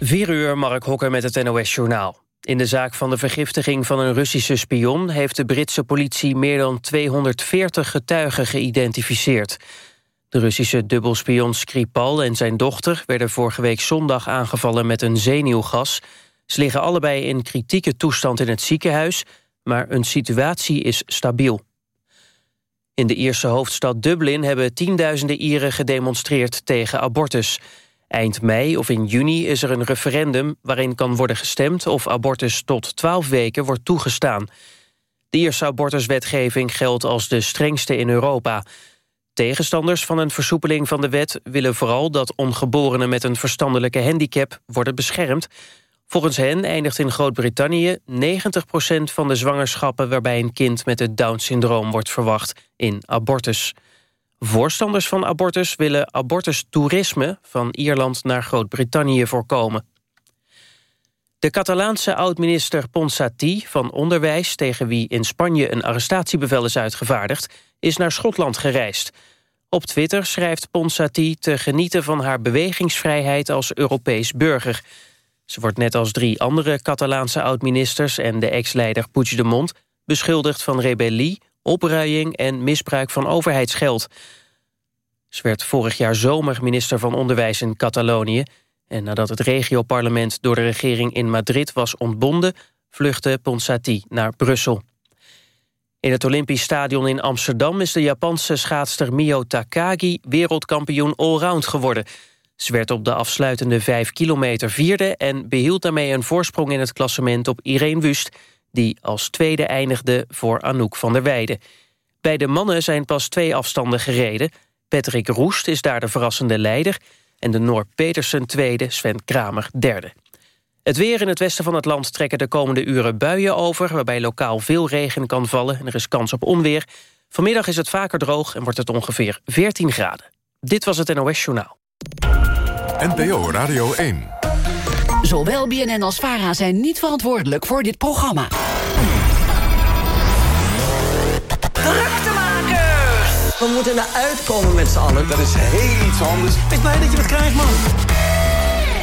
4 uur, Mark Hokker met het NOS-journaal. In de zaak van de vergiftiging van een Russische spion... heeft de Britse politie meer dan 240 getuigen geïdentificeerd. De Russische dubbelspion Skripal en zijn dochter... werden vorige week zondag aangevallen met een zenuwgas. Ze liggen allebei in kritieke toestand in het ziekenhuis... maar hun situatie is stabiel. In de Ierse hoofdstad Dublin hebben tienduizenden Ieren gedemonstreerd tegen abortus... Eind mei of in juni is er een referendum waarin kan worden gestemd of abortus tot 12 weken wordt toegestaan. De Ierse abortuswetgeving geldt als de strengste in Europa. Tegenstanders van een versoepeling van de wet willen vooral dat ongeborenen met een verstandelijke handicap worden beschermd. Volgens hen eindigt in Groot-Brittannië 90% van de zwangerschappen waarbij een kind met het Down-syndroom wordt verwacht in abortus. Voorstanders van abortus willen abortustoerisme van Ierland naar Groot-Brittannië voorkomen. De Catalaanse oud-minister Ponsati van Onderwijs... tegen wie in Spanje een arrestatiebevel is uitgevaardigd... is naar Schotland gereisd. Op Twitter schrijft Ponsati te genieten van haar bewegingsvrijheid als Europees burger. Ze wordt net als drie andere Catalaanse oud-ministers... en de ex-leider Puigdemont beschuldigd van rebellie, opruiing en misbruik van overheidsgeld. Ze werd vorig jaar zomer minister van Onderwijs in Catalonië... en nadat het regioparlement door de regering in Madrid was ontbonden... vluchtte Ponsati naar Brussel. In het Olympisch Stadion in Amsterdam is de Japanse schaatster Mio Takagi wereldkampioen allround geworden. Ze werd op de afsluitende 5 kilometer vierde en behield daarmee een voorsprong in het klassement op Irene Wust, die als tweede eindigde voor Anouk van der Weijden. Bij de mannen zijn pas twee afstanden gereden. Patrick Roest is daar de verrassende leider... en de Noor Petersen tweede, Sven Kramer derde. Het weer in het westen van het land trekken de komende uren buien over... waarbij lokaal veel regen kan vallen en er is kans op onweer. Vanmiddag is het vaker droog en wordt het ongeveer 14 graden. Dit was het NOS Journaal. NPO Radio 1. Zowel BNN als VARA zijn niet verantwoordelijk voor dit programma. Druktemakers! We moeten eruit komen met z'n allen. Dat is heel iets anders. Ik blij dat je het krijgt, man.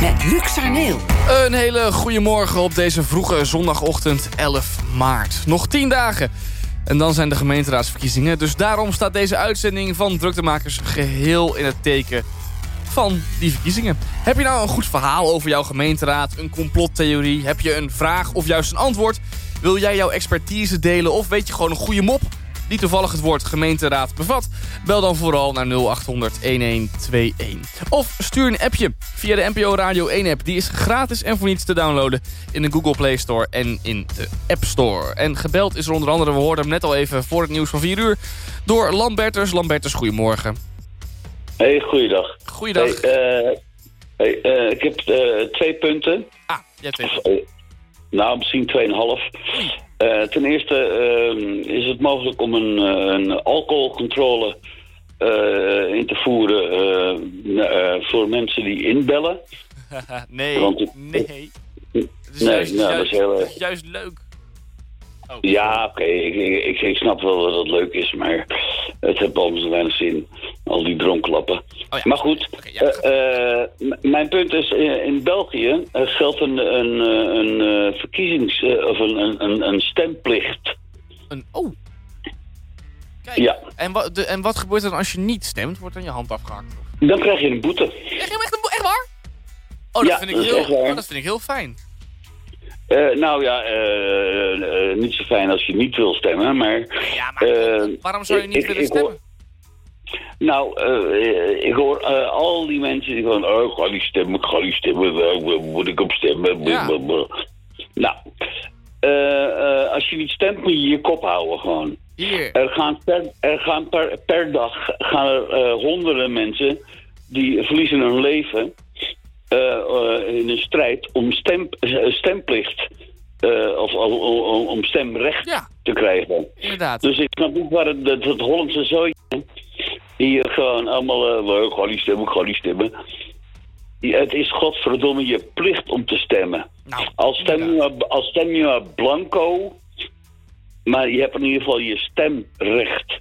Met Luc Sarneel. Een hele goede morgen op deze vroege zondagochtend 11 maart. Nog 10 dagen. En dan zijn de gemeenteraadsverkiezingen. Dus daarom staat deze uitzending van Druktemakers geheel in het teken van die verkiezingen. Heb je nou een goed verhaal over jouw gemeenteraad, een complottheorie? Heb je een vraag of juist een antwoord? Wil jij jouw expertise delen of weet je gewoon een goede mop die toevallig het woord gemeenteraad bevat? Bel dan vooral naar 0800 1121. Of stuur een appje via de NPO Radio 1 app. Die is gratis en voor niets te downloaden in de Google Play Store en in de App Store. En gebeld is er onder andere, we hoorden hem net al even voor het nieuws van 4 uur, door Lambertus. Lambertus, goedemorgen. Hey, goeiedag. Goeiedag. Hey, uh, hey, uh, ik heb uh, twee punten. Ah, jij twee punten. nou, misschien tweeënhalf. ten eerste ehm, is het mogelijk om een, een alcoholcontrole in te voeren voor mensen die inbellen. nee, Want nee. nee, juist, nou, juist, dat is heel... juist leuk. Oh, Ja, oké, ik, ik, ik snap wel dat het leuk is, maar het heeft anders weinig zin. Al die dronklappen. ja. Maar goed, ja, eh, eh, mijn punt is, eh, in België geldt een, een, een verkiezings... of een, een- een, een stemplicht. Een, oh. Kijk, Ja. en, de, en wat gebeurt er dan als je niet stemt? Wordt dan je hand afgehakt? Dan krijg je een boete. Echt, echt, echt waar? Oh, dat, Ja, vind ik heel, echt waar. oh, dat vind ik heel fijn. Eh, nou ja, eh, eh, niet zo fijn als je niet wil stemmen, maar... Ja, maar waarom zou je niet ik- willen ik hoor- stemmen? Nou, ik hoor al die mensen die gewoon... Oh, ik ga niet stemmen, ik ga niet stemmen, waar, moet ik op stemmen? Ja. Nou, als je niet stemt moet je je kop houden gewoon. Hier. Er gaan per, er gaan per, per dag gaan er honderden mensen die verliezen hun leven in een strijd om stem, eh, stemplicht eh, of, om, om stemrecht Ja. te krijgen. Inderdaad. Dus ik snap niet waar het, dat, dat Hollandse zooi hier gewoon allemaal, uh, ga niet stemmen, ik ga niet stemmen. Ja, het is godverdomme je plicht om te stemmen. Nou, Als stem je, als stem je maar blanco, maar je hebt in ieder geval je stemrecht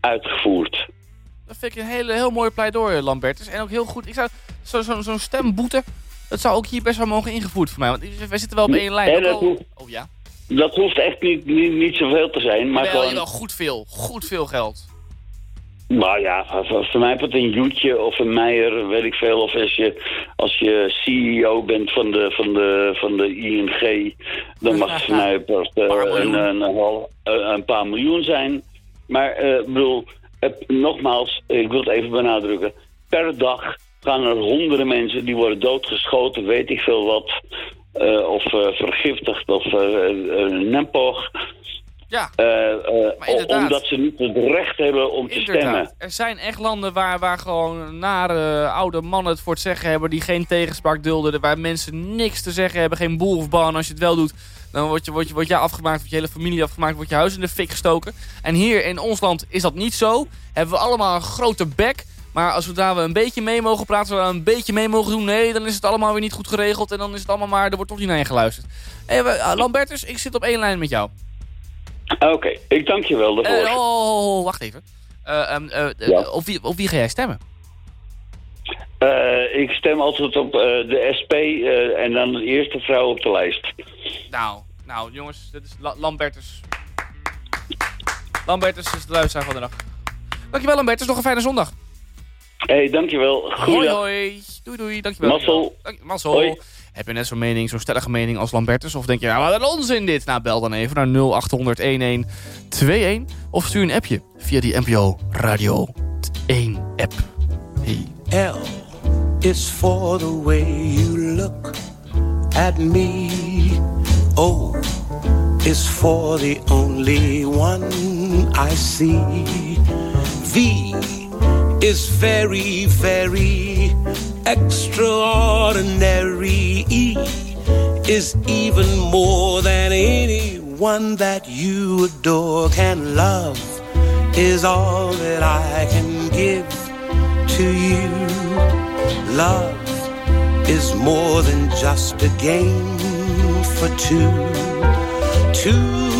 uitgevoerd. Dat vind ik een hele, heel mooi pleidooi, Lambertus. En ook heel goed. Ik zou zo'n zo, zo'n stemboete. Dat zou ook hier best wel mogen ingevoerd voor mij. Want wij zitten wel op één lijn. Dat al- hoeft- Oh ja. Dat hoeft echt niet, niet, niet zoveel te zijn, maar wel, gewoon... wel goed veel. Goed veel geld. Nou ja, voor, mij wordt een Joetje of een Meijer, weet ik veel. Of als je, als je CEO bent van de, van de, van de ING, dan mag het voor mij een, een, paar miljoen zijn. Maar eh, ik bedoel, nogmaals, ik wil het even benadrukken. Per dag gaan er honderden mensen, die worden doodgeschoten, weet ik veel wat. eh, of eh, vergiftigd of eh nempog. Ja, omdat ze niet het recht hebben om te stemmen. Er zijn echt landen waar, waar gewoon nare oude mannen het voor het zeggen hebben... die geen tegenspraak dulden, waar mensen niks te zeggen hebben... geen boel of ban. Als je het wel doet, dan word je, word je, word je afgemaakt, wordt je hele familie afgemaakt... wordt je huis in de fik gestoken. En hier in ons land is dat niet zo. Hebben we allemaal een grote bek... Maar als zodra we een beetje mee mogen praten, we een beetje mee mogen doen... nee, dan is het allemaal weer niet goed geregeld... en dan is het allemaal maar, er wordt toch niet naar je geluisterd. Hey, ah, Lambertus, ik zit op één lijn met jou. Oké, ik dank je wel daarvoor. Eh, oh, wacht even. Eh, eh, eh, Ja. op, wie, op wie ga jij stemmen? Eh, ik stem altijd op eh, de SP eh, en dan de eerste vrouw op de lijst. Nou, nou jongens, dit is La Lambertus. Lambertus is de luisteraar van de dag. Dankjewel Lambertus, nog een fijne zondag. Hey, dankjewel. Hoi hoi. Doei doei, dankjewel. Dank-. Hoi. Heb je net zo'n mening, zo'n stellige mening als Lambertus? Of denk je, ja, wat een onzin dit? Nou, bel dan even naar 0800 1121. Of stuur een appje via die NPO Radio 1 app. Hey. L is for the way you look at me. O is for the only one I see. V is very, very extraordinary. Is even more than anyone that you adore can love. Is all that I can give to you. Love is more than just a game for two. Two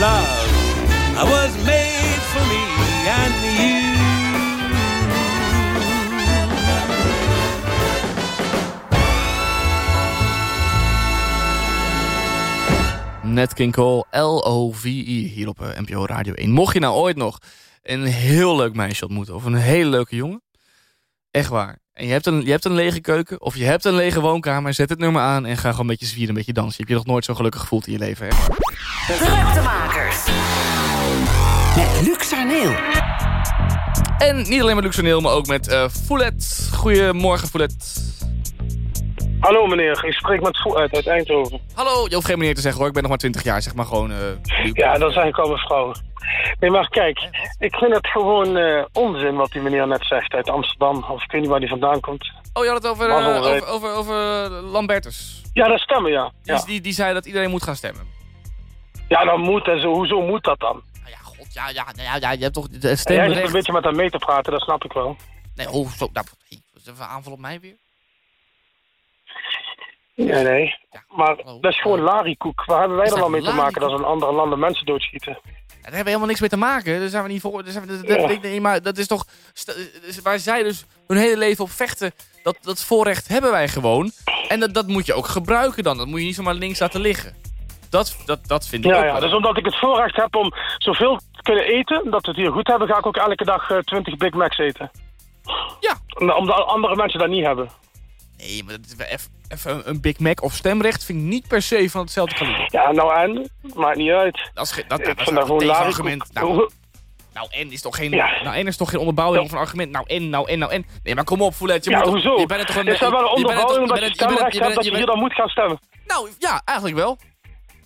Love was made for me and you. Nat King Cole, L-O-V-I, hier op eh, NPO Radio 1. Mocht je nou ooit nog een heel leuk meisje ontmoeten... of een hele leuke jongen, echt waar. En je hebt, een, je hebt een lege keuken of je hebt een lege woonkamer... zet het nummer aan en ga gewoon een beetje zwieren, een beetje dansen. Je hebt je nog nooit zo gelukkig gevoeld in je leven, waar. Druktemakers. Met Luc Arneel. En niet alleen met Luxoneel, maar ook met eh Foulet. Goedemorgen, Foulet. Hallo meneer, ik spreek met Voet uit, uit Eindhoven. Hallo, je hoeft geen meneer te zeggen hoor, ik ben nog maar 20 jaar, zeg maar gewoon... eh. Ja, dat zijn komen vrouwen. Nee, maar kijk, ik vind het gewoon eh, onzin wat die meneer net zegt uit Amsterdam. Of ik weet niet waar die vandaan komt. Oh, je had het over, al eh, over, over, over Lambertus. Ja, dat stemmen, ja. Ja, die, die zei dat iedereen moet gaan stemmen. ja dat moet en zo. Hoezo moet dat dan? Nou ja, god, ja, ja, ja, ja, je hebt toch het En jij zit een beetje met hem mee te praten, dat snap ik wel. Nee, oh, zo, nou, een aanval op mij weer? Nee, nee. Maar Oh, dat is gewoon oh. larikoek. Waar hebben wij Is er nou mee te maken dat in andere landen mensen doodschieten? Daar hebben we helemaal niks mee te maken. Daar zijn we niet voor. Zijn we, dat, Ja. dat- nee, maar dat is toch... dus Waar zij dus hun hele leven op vechten... Dat, dat voorrecht hebben wij gewoon. En dat, dat moet je ook gebruiken dan. Dat moet je niet zomaar links laten liggen. Dat, dat, dat vind ik Ja, ook ja, wel. dus omdat ik het voorrecht heb om zoveel te kunnen eten, dat we het hier goed hebben, ga ik ook elke dag eh, 20 Big Macs eten. Ja. Om- Omdat andere mensen dat niet hebben. Nee, maar dat is wel eff- even een- Big Mac of stemrecht vind ik niet per se van hetzelfde kaliber. Ja, nou en? Maakt niet uit. Dat is, dat, Ik dat is dat een larikoek. Nou, nou, en is toch geen, Ja. nou, en is toch geen onderbouwing een argument. Nou, en, nou, en, nou, en. Nee, maar kom op, Foulet. Je Ja, moet toch- hoezo? Je bent er toch een... Is dat wel een er onderbouwing omdat je stemrecht hebt dat je hier dan moet gaan stemmen? Nou, ja, eigenlijk wel.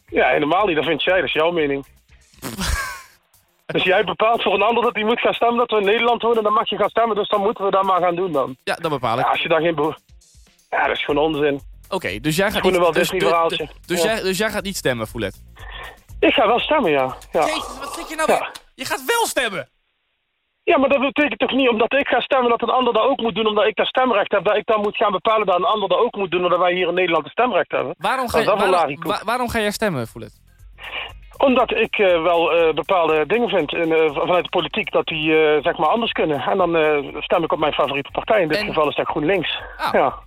Ja, helemaal niet. Dat vind jij. Dat is jouw mening. dus jij bepaalt voor een ander dat hij moet gaan stemmen, dat we in Nederland wonen, dan mag je gaan stemmen, dus dan moeten we dat maar gaan doen dan. Ja, dat bepaal ik. Ja, als je daar geen Ja, dat is gewoon onzin. Oké, dus jij gaat niet... wel dus, dus- dus, Ja. jij, dus jij gaat niet stemmen, Foulet. Ik ga wel stemmen, ja. Ja, Jezus, wat zit je nou Ja. weer? Je gaat wel stemmen! ja maar dat betekent toch niet omdat ik ga stemmen dat een ander dat ook moet doen, omdat ik dat stemrecht heb, dat ik dan moet gaan bepalen dat een ander dat ook moet doen, omdat wij hier in Nederland een stemrecht hebben. Waarom ga, je, waarom, ga jij stemmen, Foulet? Omdat ik eh, wel eh, bepaalde dingen vind in, eh, vanuit de politiek dat die eh, zeg maar anders kunnen. En dan eh, stem ik op mijn favoriete partij. In dit En- geval is dat GroenLinks. Ah. Ja.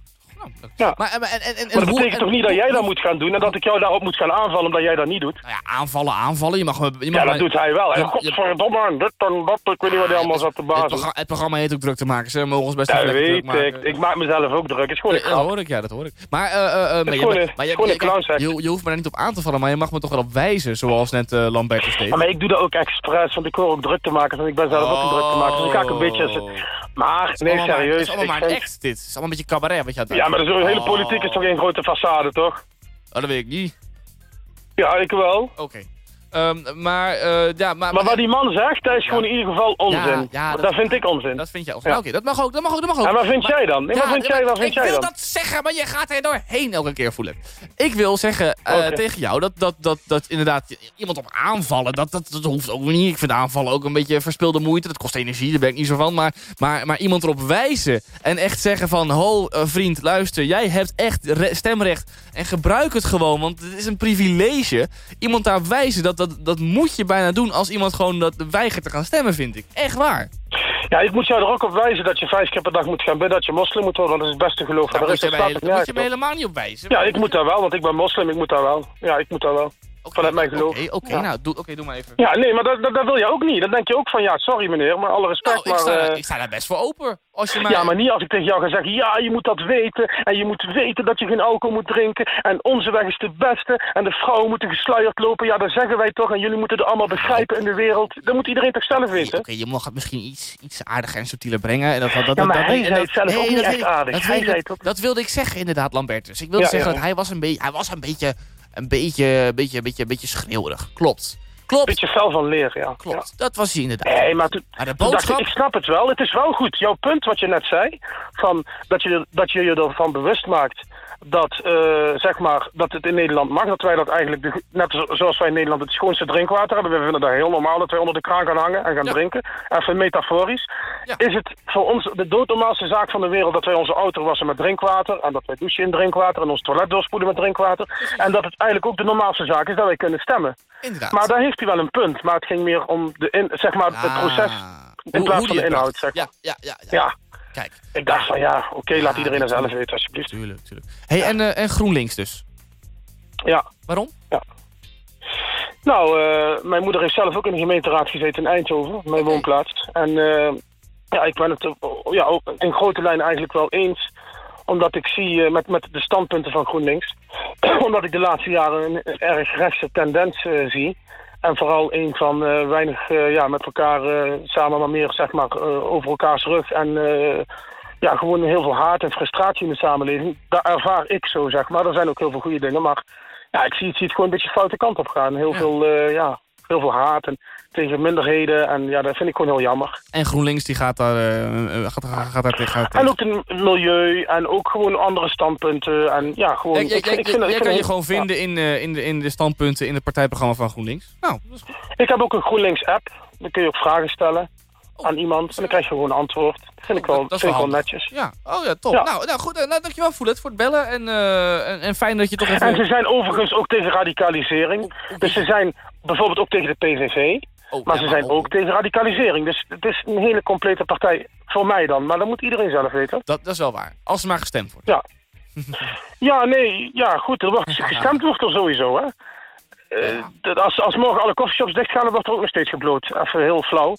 Dat- Ja. Maar, en, en, en, Maar dat betekent en toch niet dat jij dat moet gaan doen en dat ik jou daarop moet gaan aanvallen omdat jij dat niet doet? Nou ja, aanvallen, aanvallen. Je mag, me- je mag Ja, dat doet hij wel. Ja, Godverdomme, dit en dat, ik weet niet wat hij allemaal zat te het, bazen. programma, het programma heet ook druk te maken. Ze mogen ons best Ja, weet druk ik. Ik maak mezelf ook druk. Het is gewoon Ja, dat hoor ik, ja, dat hoor ik. Maar, eh, maar je, gewoon maar een- je, gewoon je, een clownsec. je, je hoeft me daar niet op aan te vallen, maar je mag me toch wel op wijzen, zoals net eh Lambertus deed. Ja, maar ik doe dat ook expres, want ik hoor ook druk te maken. En ik ben zelf ook een druk te maken. Dus ik ga ook een beetje... Maar, nee, allemaal maar- Het serieus. is allemaal maar vind- act, dit. Het is allemaal een beetje cabaret wat je aan het Ja, maar de hele Oh. politiek is toch geen grote façade, toch? Oh, dat weet ik niet. Ja, ik wel. Oké. Ehm, maar, eh, ja, maar... Maar wat die man zegt, dat is gewoon in ieder geval onzin. ja, dat, dat- vind ik onzin. Dat vind jij. Ja. Oké, dat mag ook, dat mag ook, dat mag ook. En wat vind jij dan? Nee, wat vind jij, wat vind ik jij wil dan? dat zeggen, maar je gaat er doorheen elke keer voelen. Ik wil zeggen eh, tegen jou dat, dat, dat, dat inderdaad iemand op aanvallen, dat, dat, dat hoeft ook niet. Ik vind aanvallen ook een beetje verspilde moeite. Dat kost energie, daar ben ik niet zo van. Maar, maar, maar iemand erop wijzen en echt zeggen van... Ho, eh, vriend, luister, jij hebt echt re- stemrecht en gebruik het gewoon. Want het is een privilege. Iemand daar wijzen, dat, dat, dat moet je bijna doen als iemand gewoon dat weigert te gaan stemmen, vind ik. Echt waar. Ja, ik moet jou er ook op wijzen dat je vijf keer per dag moet gaan bidden, dat je moslim moet worden, want dat is het beste geloof van Daar de moet je, rest. me, Dat hele- moet je me helemaal niet op wijzen. Ja, ik moet daar wel, want ik ben moslim, ik moet daar wel. Ja, ik moet daar wel. Oké, vanuit mijn geloof. Oké, Ja. nou, doe, oké, doe maar even. Ja, nee, maar dat, dat, dat wil je ook niet. Dan denk je ook van, ja, sorry meneer, maar alle respect, Nou, ik, maar... sta, daar- eh, ik sta daar best voor open. Als je maar... Ja, maar niet als ik tegen jou ga zeggen, ja, je moet dat weten. En je moet weten dat je geen alcohol moet drinken. En onze weg is de beste. En de vrouwen moeten gesluierd lopen. Ja, dat zeggen wij toch. En jullie moeten het allemaal begrijpen in de wereld. Dat moet iedereen toch zelf weten? oké, je mag het misschien iets, iets aardiger en subtieler brengen. En dat, dat, dat, Ja, maar dat, hij en zei het zelf ook niet echt aardig. Dat, Hij weet- zei dat, het ook- dat wilde ik zeggen inderdaad, Lambertus. Ik wilde Ja, zeggen ja, dat hij was een beetje, hij was een beetje, een beetje, beetje, beetje, beetje schreeuwerig. Klopt. Klopt. Beetje fel van leer, ja. Klopt. Dat was hij inderdaad. Nee, maar toen, Maar de ik, ik snap het wel. Het is wel goed. Jouw punt wat je net zei, van dat, je, dat je je ervan bewust maakt dat, eh, zeg maar, dat het in Nederland mag. Dat wij dat eigenlijk, de- net zo- zoals wij in Nederland het schoonste drinkwater hebben. We vinden dat heel normaal dat wij onder de kraan gaan hangen en gaan Ja. drinken. Even metaforisch. Ja. Is het voor ons de doodnormaalste zaak van de wereld dat wij onze auto wassen met drinkwater. En dat wij douchen in drinkwater en ons toilet doorspoelen met drinkwater. En dat het eigenlijk ook de normaalste zaak is dat wij kunnen stemmen. Inderdaad. Maar daar heeft hij wel een punt. Maar het ging meer om de in, zeg maar, het Ah. proces in Hoe- plaats hoe van de inhoud. Zeg maar. Ja, ja, ja, ja. Ja, Kijk. ik dacht van ja, oké, laat Ja, iedereen het zelf weten alsjeblieft. Tuurlijk, tuurlijk. hey, en, eh, en GroenLinks dus. Ja. Waarom? Nou, eh, mijn moeder heeft zelf ook in de gemeenteraad gezeten in Eindhoven, mijn woonplaats. En eh, ja, ik ben het eh, ja, ook in grote lijnen eigenlijk wel eens. Omdat ik zie met, met de standpunten van GroenLinks. omdat ik de laatste jaren een, erg rechtse tendens zie. En vooral een van eh, weinig eh, ja, met elkaar eh, samen, maar meer zeg maar over elkaars rug. En ja, gewoon heel veel haat en frustratie in de samenleving. Dat ervaar ik zo, zeg maar. Er zijn ook heel veel goede dingen, maar ja, ik zie, het- zie het gewoon een beetje foute kant op gaan. Heel, Ja. veel, ja, heel veel haat en tegen minderheden. En ja, dat vind ik gewoon heel jammer. En GroenLinks die gaat daar, eh, gaat, gaat, daar tegen. gaat En ook het milieu en ook gewoon andere standpunten. En ja, gewoon... Ik, ik vind, jij ik kan je gewoon ja. vinden in, eh, in, de, in de standpunten in het partijprogramma van GroenLinks. Nou, dat is goed. Ik heb ook een GroenLinks app. Daar kun je ook vragen stellen. Aan iemand. En dan krijg je gewoon een antwoord. Dat vind ik wel, Dat vind ik wel wel netjes. Ja, oh ja, top. Ja. Nou, nou goed, eh, nou, dankjewel Foulet voor het bellen. En, eh, en, en fijn dat je toch En ze even... zijn overigens ook tegen radicalisering. Dus ze zijn bijvoorbeeld ook tegen de PVV. Oh, Maar ja, ze zijn oh, ook tegen radicalisering. Dus het is een hele complete partij voor mij dan. Maar dat moet iedereen zelf weten. Dat, dat is wel waar. Als er maar gestemd wordt. Ja. Ja, nee, ja goed, er wordt gestemd wordt er sowieso, hè. Eh, als, als morgen alle coffeeshops dichtgaan, dan wordt er ook nog steeds gebloot. Even heel flauw.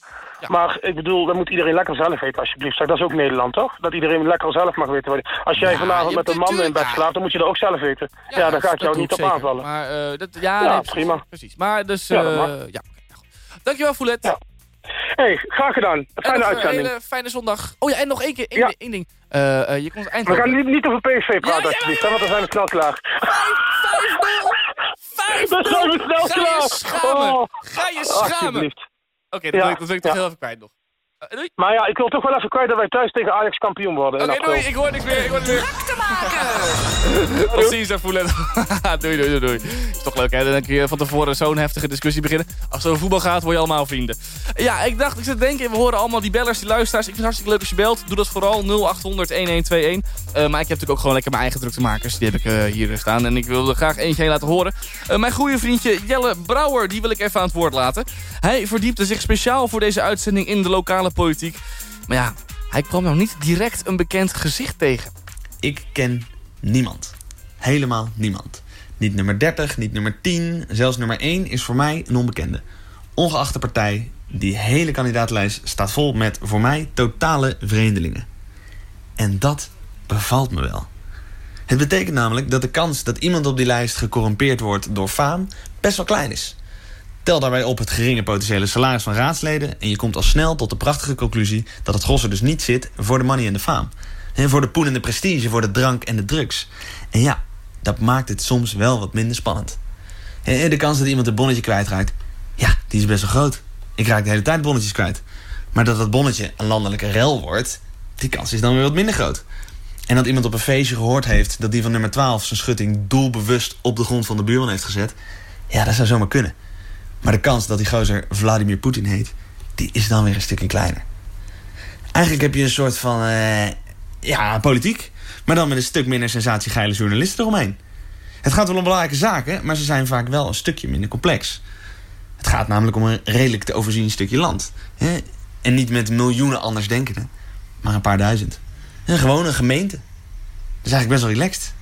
Maar ik bedoel, dat moet iedereen lekker zelf weten, alsjeblieft. Dat is ook Nederland, toch? Dat iedereen lekker zelf mag weten. Als jij Ja, vanavond met een man in bed slaapt, dan moet je dat ook zelf weten. Ja, dan ga ik jou niet op zeker. aanvallen. Maar, eh, dat, ja, nee, precies, prima. Precies. Maar dus, eh, mag. ja, oké, nou. Dankjewel Foulet. Hey, graag gedaan. Fijne een uitzending. hele fijne zondag. Oh ja, en nog één keer, één, Ja. één ding. Eh, eh, je komt We gaan niet, niet over PSV praten, ja, alsjeblieft, want dan zijn we snel klaar. 5 Dan zijn we snel Ga je schamen. Oh. Ga je schamen. Oké, Alsjeblieft. dat, Ja, dat wil ik toch heel even kwijt nog. Eh, doei. Maar ja, ik wil toch wel even kwijt dat wij thuis tegen Ajax kampioen worden. Oké, doei. Ik hoor niks meer. Ik hoor niks meer. Te maken! Tot ziens, daar voelen. doei, doei, doei, doei. Is toch leuk, hè? Dan kun je van tevoren zo'n heftige discussie beginnen. Als het over voetbal gaat, word je allemaal vrienden. Ja, ik dacht, ik zit te denken, we horen allemaal die bellers, die luisteraars. Ik vind het hartstikke leuk als je belt. Doe dat vooral 0800 1121. Eh, maar ik heb natuurlijk ook gewoon lekker mijn eigen druktemakers. Die heb ik eh, hier staan. En ik wil er graag eentje heen laten horen. Eh, mijn goede vriendje Jelle Brouwer, die wil ik even aan het woord laten. Hij verdiepte zich speciaal voor deze uitzending in de lokale politiek. Maar ja, hij kwam nou niet direct een bekend gezicht tegen. Ik ken niemand. Helemaal niemand. Niet nummer 30, niet nummer 10, zelfs nummer 1 is voor mij een onbekende. Ongeacht de partij, die hele kandidaatlijst staat vol met voor mij totale vreemdelingen. En dat bevalt me wel. Het betekent namelijk dat de kans dat iemand op die lijst gecorrumpeerd wordt door faam best wel klein is. Tel daarbij op het geringe potentiële salaris van raadsleden en je komt al snel tot de prachtige conclusie dat het gros er dus niet zit voor de money en de faam. En voor de poen en de prestige, voor de drank en de drugs. En ja, dat maakt het soms wel wat minder spannend. En de kans dat iemand een bonnetje kwijtraakt, ja, die is best wel groot. Ik raak de hele tijd bonnetjes kwijt. Maar dat dat bonnetje een landelijke rel wordt, die kans is dan weer wat minder groot. En dat iemand op een feestje gehoord heeft dat die van nummer 12 zijn schutting doelbewust op de grond van de buurman heeft gezet, ja, dat zou zomaar kunnen. Maar de kans dat die gozer Vladimir Poetin heet, die is dan weer een stukje kleiner. Eigenlijk heb je een soort van, eh, ja, politiek. Maar dan met een stuk minder sensatiegeile journalisten eromheen. Het gaat wel om belangrijke zaken, maar ze zijn vaak wel een stukje minder complex. Het gaat namelijk om een redelijk te overzien stukje land. Hè? En niet met miljoenen andersdenkenden, maar een paar duizend. En gewoon een gemeente. Dat is eigenlijk best wel relaxed.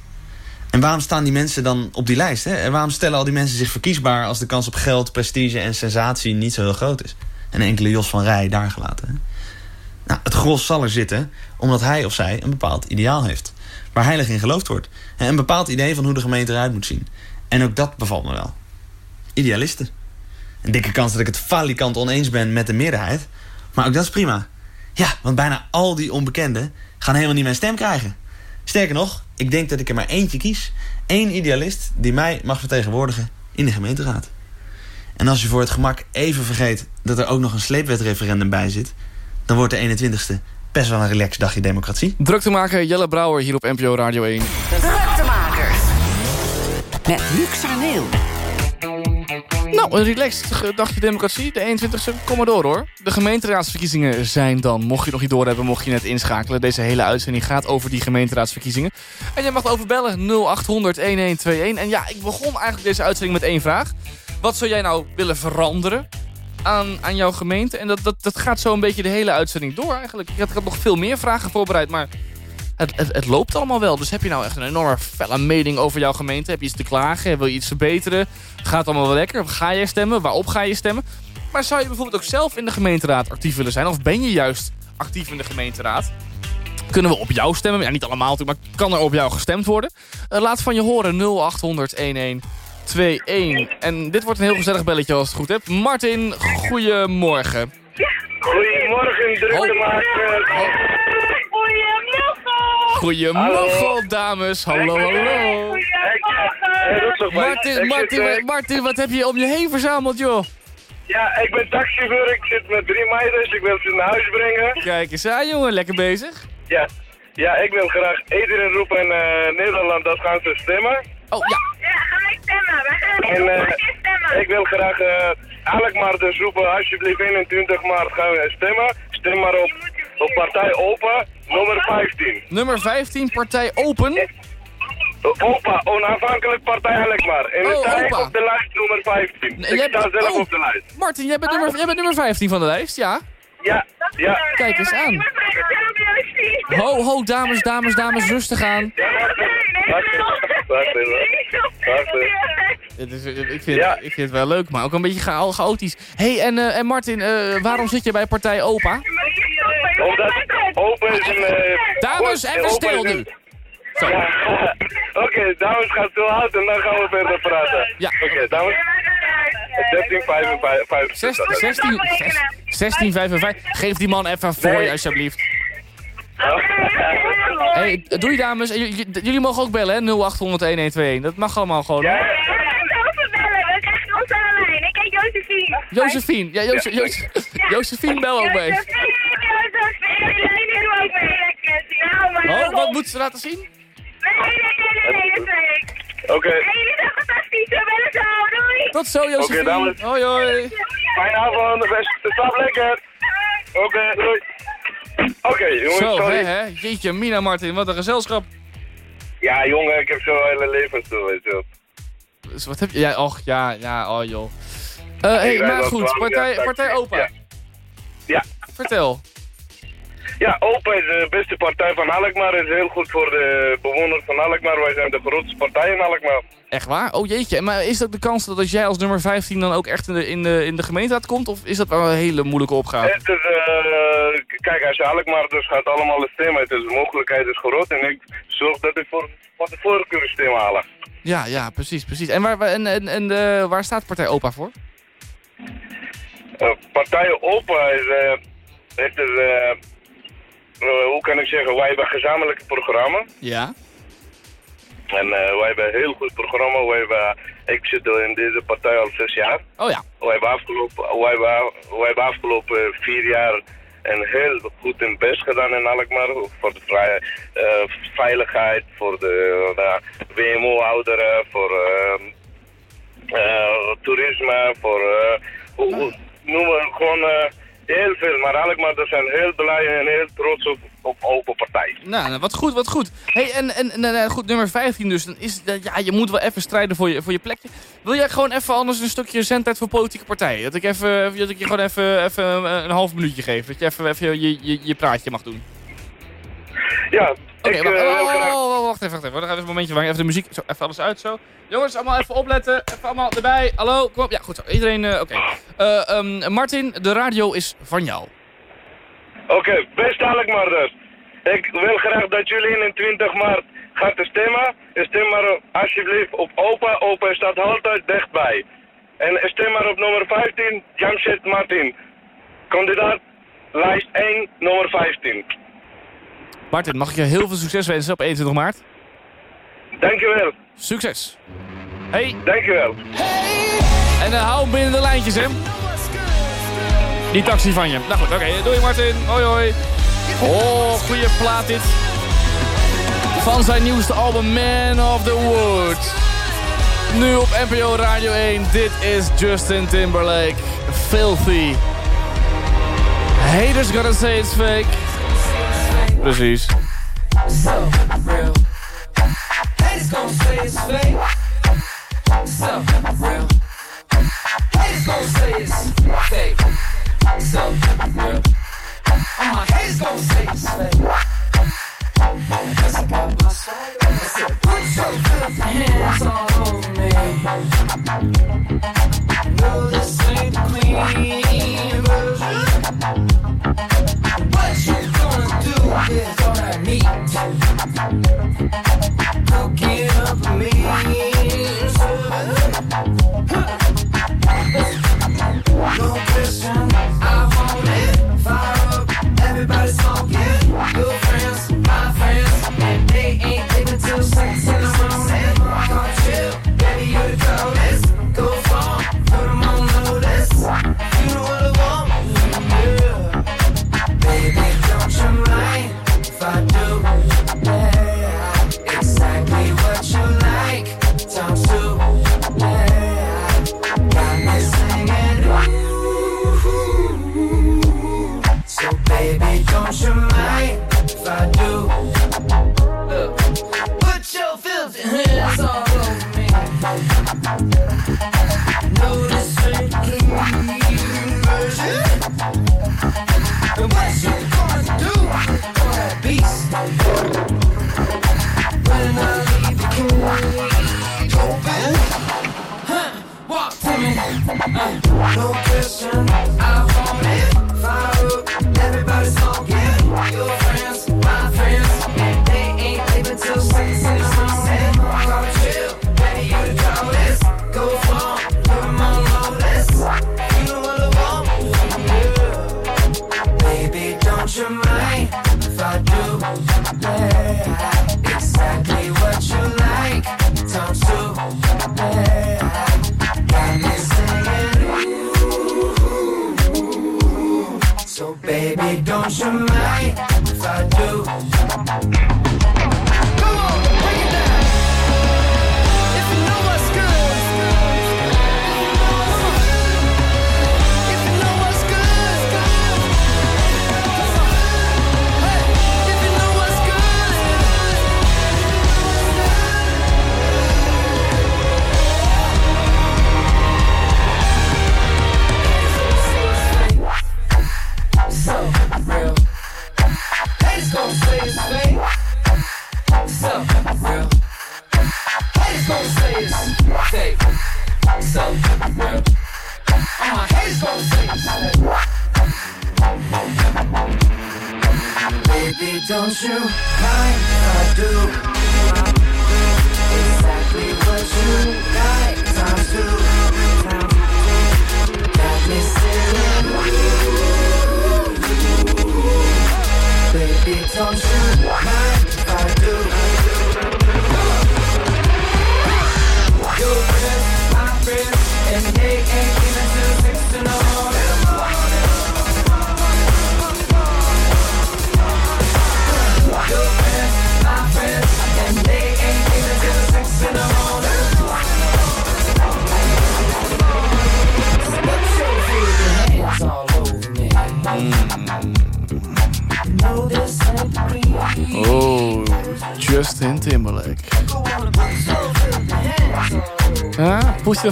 En waarom staan die mensen dan op die lijst? Hè? En waarom stellen al die mensen zich verkiesbaar... als de kans op geld, prestige en sensatie niet zo heel groot is? En enkele Jos van Rij daar gelaten. Hè? Nou, het gros zal er zitten omdat hij of zij een bepaald ideaal heeft. Waar heilig in geloofd wordt. En Een bepaald idee van hoe de gemeente eruit moet zien. En ook dat bevalt me wel. Idealisten. Een dikke kans dat ik het falikant oneens ben met de meerderheid. Maar ook dat is prima. Ja, want bijna al die onbekenden gaan helemaal niet mijn stem krijgen. Sterker nog, ik denk dat ik er maar eentje kies. Eén idealist die mij mag vertegenwoordigen in de gemeenteraad. En als je voor het gemak even vergeet dat er ook nog een sleepwetreferendum bij zit... dan wordt de 21ste best wel een relaxed dagje democratie. Druk te maken, Jelle Brouwer hier op NPO Radio 1. Druktemakers. Met Luc Sarneel. Nou, een relaxed dagje democratie. De 21ste, kom maar door hoor. De gemeenteraadsverkiezingen zijn dan, mocht je nog niet doorhebben, mocht je net inschakelen. Deze hele uitzending gaat over die gemeenteraadsverkiezingen. En je mag overbellen 0800 1121. En ja, ik begon eigenlijk deze uitzending met één vraag. Wat zou jij nou willen veranderen aan, aan jouw gemeente? En dat, dat, dat gaat zo een beetje de hele uitzending door eigenlijk. Ik had, ik had nog veel meer vragen voorbereid, maar het, het, het loopt allemaal wel. Dus heb je nou echt een enorme felle mening over jouw gemeente? Heb je iets te klagen? Wil je iets verbeteren? Gaat het allemaal wel lekker? Ga jij stemmen? Waarop ga je stemmen? Maar zou je bijvoorbeeld ook zelf in de gemeenteraad actief willen zijn? Of ben je juist actief in de gemeenteraad? Kunnen we op jou stemmen? Ja, niet allemaal natuurlijk, maar kan er op jou gestemd worden? Eh, laat van je horen 0800 1121. En dit wordt een heel gezellig belletje als het goed hebt. Martin, goedemorgen. Goedemorgen, druktemakers. Goedemorgen, dames. Hallo, hallo. Martin, Martin, Martin, wat heb je om je heen verzameld, joh? Ja, ik ben taxichauffeur. Ik zit met drie meisjes. Ik wil ze naar huis brengen. Kijk eens aan, jongen. Lekker bezig. Ja, ja ik wil graag iedereen roepen in eh, Nederland dat gaan ze stemmen. Oh, ja. Ja, ga ik stemmen. We gaan En, eh, stemmen. Ik wil graag uh, Alkmaar dus roepen, alsjeblieft 21 maart gaan we stemmen. Stem maar op, op partij Open, nummer 15. Nummer 15, partij Open? Opa, onafhankelijk partij Alkmaar. En oh, sta ik op de lijst nummer 15. Nee, ik sta zelf oh, op de lijst. Martin, jij bent, nummer, jij bent nummer 15 van de lijst, ja? Ja, ja. Kijk eens aan. Ho, ho, dames, dames, dames, rustig aan. Het is, ik, vind, ja. ik vind het wel leuk, maar ook een beetje cha chaotisch. hey, en, uh, en Martin, uh, waarom zit je bij partij OPA? Omdat Opa is een... Uh, dames, even stil nu. Ja. Oké, okay, dames, gaat stil houden en dan gaan we verder praten. Ja. Oké, okay, dames. 1655. 16, 16, 55. Geef die man even voor je, alsjeblieft. Hey, doei dames. jullie mogen ook bellen, hè? 0800 1121. Dat mag allemaal gewoon. Ja. We krijgen ons aan de lijn. Ik heet Josephine. Josephine. Ja, Jose ja. Jose Josephine, bel ook mee. Oh, wat moet ze laten zien? Oké. Hey, jullie zijn fantastisch. We bellen zo. Doei. Tot zo, Josephine. Oké, dames. Hoi, hoi. Fijne avond. Slaap lekker. Oké, doei. Oké, okay, jongens, Zo, sorry. Hè, hè? Jeetje, Mina Martin, wat een gezelschap. Ja, jongen, ik heb zo'n hele leven zo, weet je Dus wat heb je? Ja, och, ja, ja, oh joh. Uh, hey maar goed, partij, partij Opa. Ja. ja. Vertel. Ja, Opa is de beste partij van Alkmaar. is heel goed voor de bewoners van Alkmaar. Wij zijn de grootste partij in Alkmaar. Echt waar? Oh jeetje. Maar is dat de kans dat als jij als nummer 15 dan ook echt in de, in de, in de gemeenteraad komt? Of is dat wel een hele moeilijke opgave? Het is, uh, kijk, als je Alkmaar dus gaat allemaal stemmen. Het is, de mogelijkheid is groot. En ik zorg dat ik voor, voor de voorkeur stem halen. Ja, ja, precies, precies. En waar, en, en, en uh, waar staat partij Opa voor? Uh, partij Opa is... het is hoe kan ik zeggen, wij hebben een gezamenlijk programma. Ja. En uh, wij hebben een heel goed programma. Wij hebben, ik zit in deze partij al zes jaar. Oh ja. Wij hebben afgelopen, wij hebben, wij hebben afgelopen vier jaar een heel goed in best gedaan in Alkmaar. Voor de vrije, uh, veiligheid, voor de WMO-ouderen, voor toerisme, voor... hoe, noemen gewoon Heel veel, maar Alkmaar er zijn heel blij en heel trots op, op Open Partij. Nou, nou, wat goed, wat goed. hey, en, en, en goed, nummer 15 dus. Dan is, ja, je moet wel even strijden voor je, voor je plekje. Wil jij gewoon even anders een stukje zendtijd voor politieke partijen? Dat ik, even, dat ik je gewoon even, even een half minuutje geef. Dat je even, even je, je, je praatje mag doen. Ja, Oké, okay, wacht, oh, oh, oh, wacht even, wacht even. Dan gaan we even een momentje wachten. Even de muziek, zo, even alles uit zo. Jongens, allemaal even opletten. Even allemaal erbij. Hallo, kom op. Ja, goed zo. Iedereen, uh, oké. Okay. Uh, um, Martin, de radio is van jou. Oké, okay, best Alkmaarders. Ik wil graag dat jullie in 20 maart gaan stemmen. Stem maar alsjeblieft op Opa. Opa staat altijd dichtbij. En stem maar op nummer 15, Jamshed Martin. Kandidaat, lijst 1, nummer 15. Martin, mag ik je heel veel succes wensen op 21 maart? Dankjewel. Succes. Hey. Dankjewel. Hey. En dan uh, hou hem binnen de lijntjes, hè. Die taxi van je. Nou goed, oké. Okay. Doei Martin. Hoi hoi. Oh, goede plaat dit. Van zijn nieuwste album Man of the Woods. Nu op NPO Radio 1. Dit is Justin Timberlake. Filthy. Haters gotta say it's fake. Precies. So real. Haters gonna say it's fake. So real. Haters gonna say it's fake. So real. My haters gonna say it's fake. Cause I got my hands all over me. No, this ain't the clean version. You all I need. Cooking up a meal.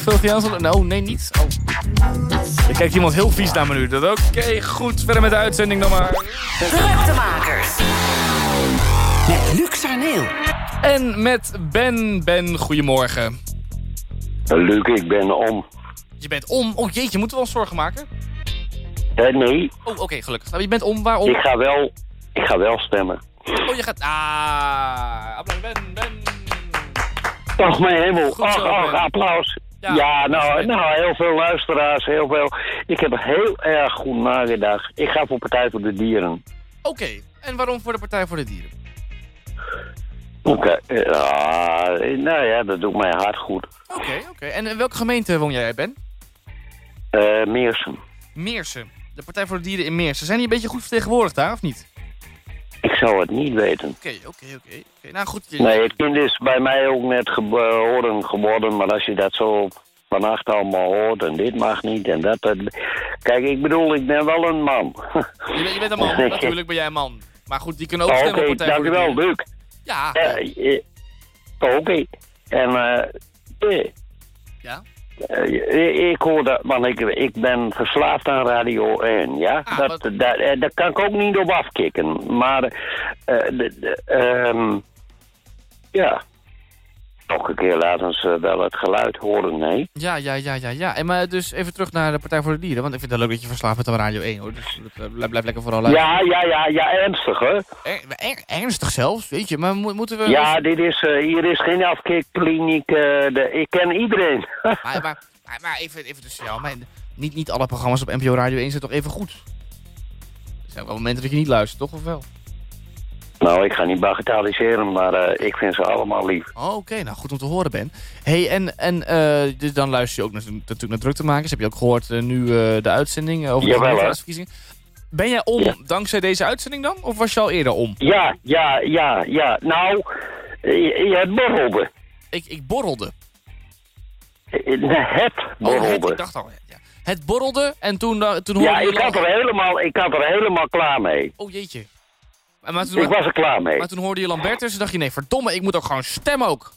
Veel fiancé? Nou, nee, niet. Oh. Er kijkt iemand heel vies naar me nu. Dat Oké, goed. Verder met de uitzending dan maar. Druktemakers. Met Luc Arneel. En met Ben. Ben, goedemorgen. Luc, ik ben om. Je bent om. Oh jeetje, moeten we ons zorgen maken? Eh, nee, Oh, oké, gelukkig. Nou, je bent om. Waarom? ik ga wel, ik ga wel stemmen. Oh, je gaat... Ah, applaus. Ben, Ben. Ach, mijn hemel. Goed Ach, Ben. applaus. Ja. Ja, nou, nou, heel veel luisteraars, heel veel. Ik heb heel erg goed nagedacht. Ik ga voor Partij voor de Dieren. Oké, en waarom voor de Partij voor de Dieren? Oké, eh, nou ja, dat doet mij hard goed. Oké, oké. En in welke gemeente woon jij, Ben? Eh Meersen. Meersen. De Partij voor de Dieren in Meersen. Zijn die een beetje goed vertegenwoordigd daar, of niet? Ik zou het niet weten. Oké, oké, oké. Oké, Nou goed. je- Nee, het kind is bij mij ook net geboren geworden, maar als je dat zo vannacht allemaal hoort en dit mag niet en dat... dat Kijk, ik bedoel, ik ben wel een man. Je, bent- je bent een man, natuurlijk ben jij een man. Maar goed, die kunnen ook Oké, stemmen de dankjewel. Luc. Ja. Eh, eh, Oké. En eh, eh, Ja? Eh, ik hoor dat, want ik, ik ben verslaafd aan Radio 1, ja? Ah, dat, wat- dat, eh, daar kan ik ook niet op afkicken. Maar, eh, de, de, ehm, ja, nog een keer laten ze wel het geluid horen, nee. Ja, ja, ja, ja, ja. En maar dus even terug naar de Partij voor de Dieren. Want ik vind het leuk dat je verslaafd bent aan Radio 1, hoor. Dus dat, eh, blijf, blijf lekker vooral luisteren. Ja, ja, ja, ja, ernstig, hè? Er- er- ernstig zelfs, weet je. Maar mo- moeten we... Ja, dit is, eh, hier is geen afkikkliniek. eh, de, ik ken iedereen. Maar, maar, maar, even, even tussen jou. Maar niet, niet alle programma's op NPO Radio 1 zijn toch even goed? Er zijn wel momenten dat je niet luistert, toch? Of wel? Nou, ik ga niet bagatelliseren, maar eh, ik vind ze allemaal lief. Oh, Oké, nou goed om te horen, Ben. hey, en, en eh, dus dan luister je ook natu- natuurlijk naar druktemakers. Heb je ook gehoord eh, nu de uitzending over de Jawel, gemeenteraadsverkiezingen? Ben jij om Ja. dankzij deze uitzending dan? Of was je al eerder om? Ja, ja, ja, ja. Nou, je, borrelde. Ik, ik borrelde. Eh, Het Oh, borrelde. het, ik dacht al. Ja. Het borrelde en toen, toen hoorde ja, je ik had, er helemaal, ik had er helemaal klaar mee. Oh jeetje. Maar, toen, Ik was er klaar mee. maar toen hoorde je Lambertus en dacht je, nee, verdomme, ik moet ook gewoon stemmen ook.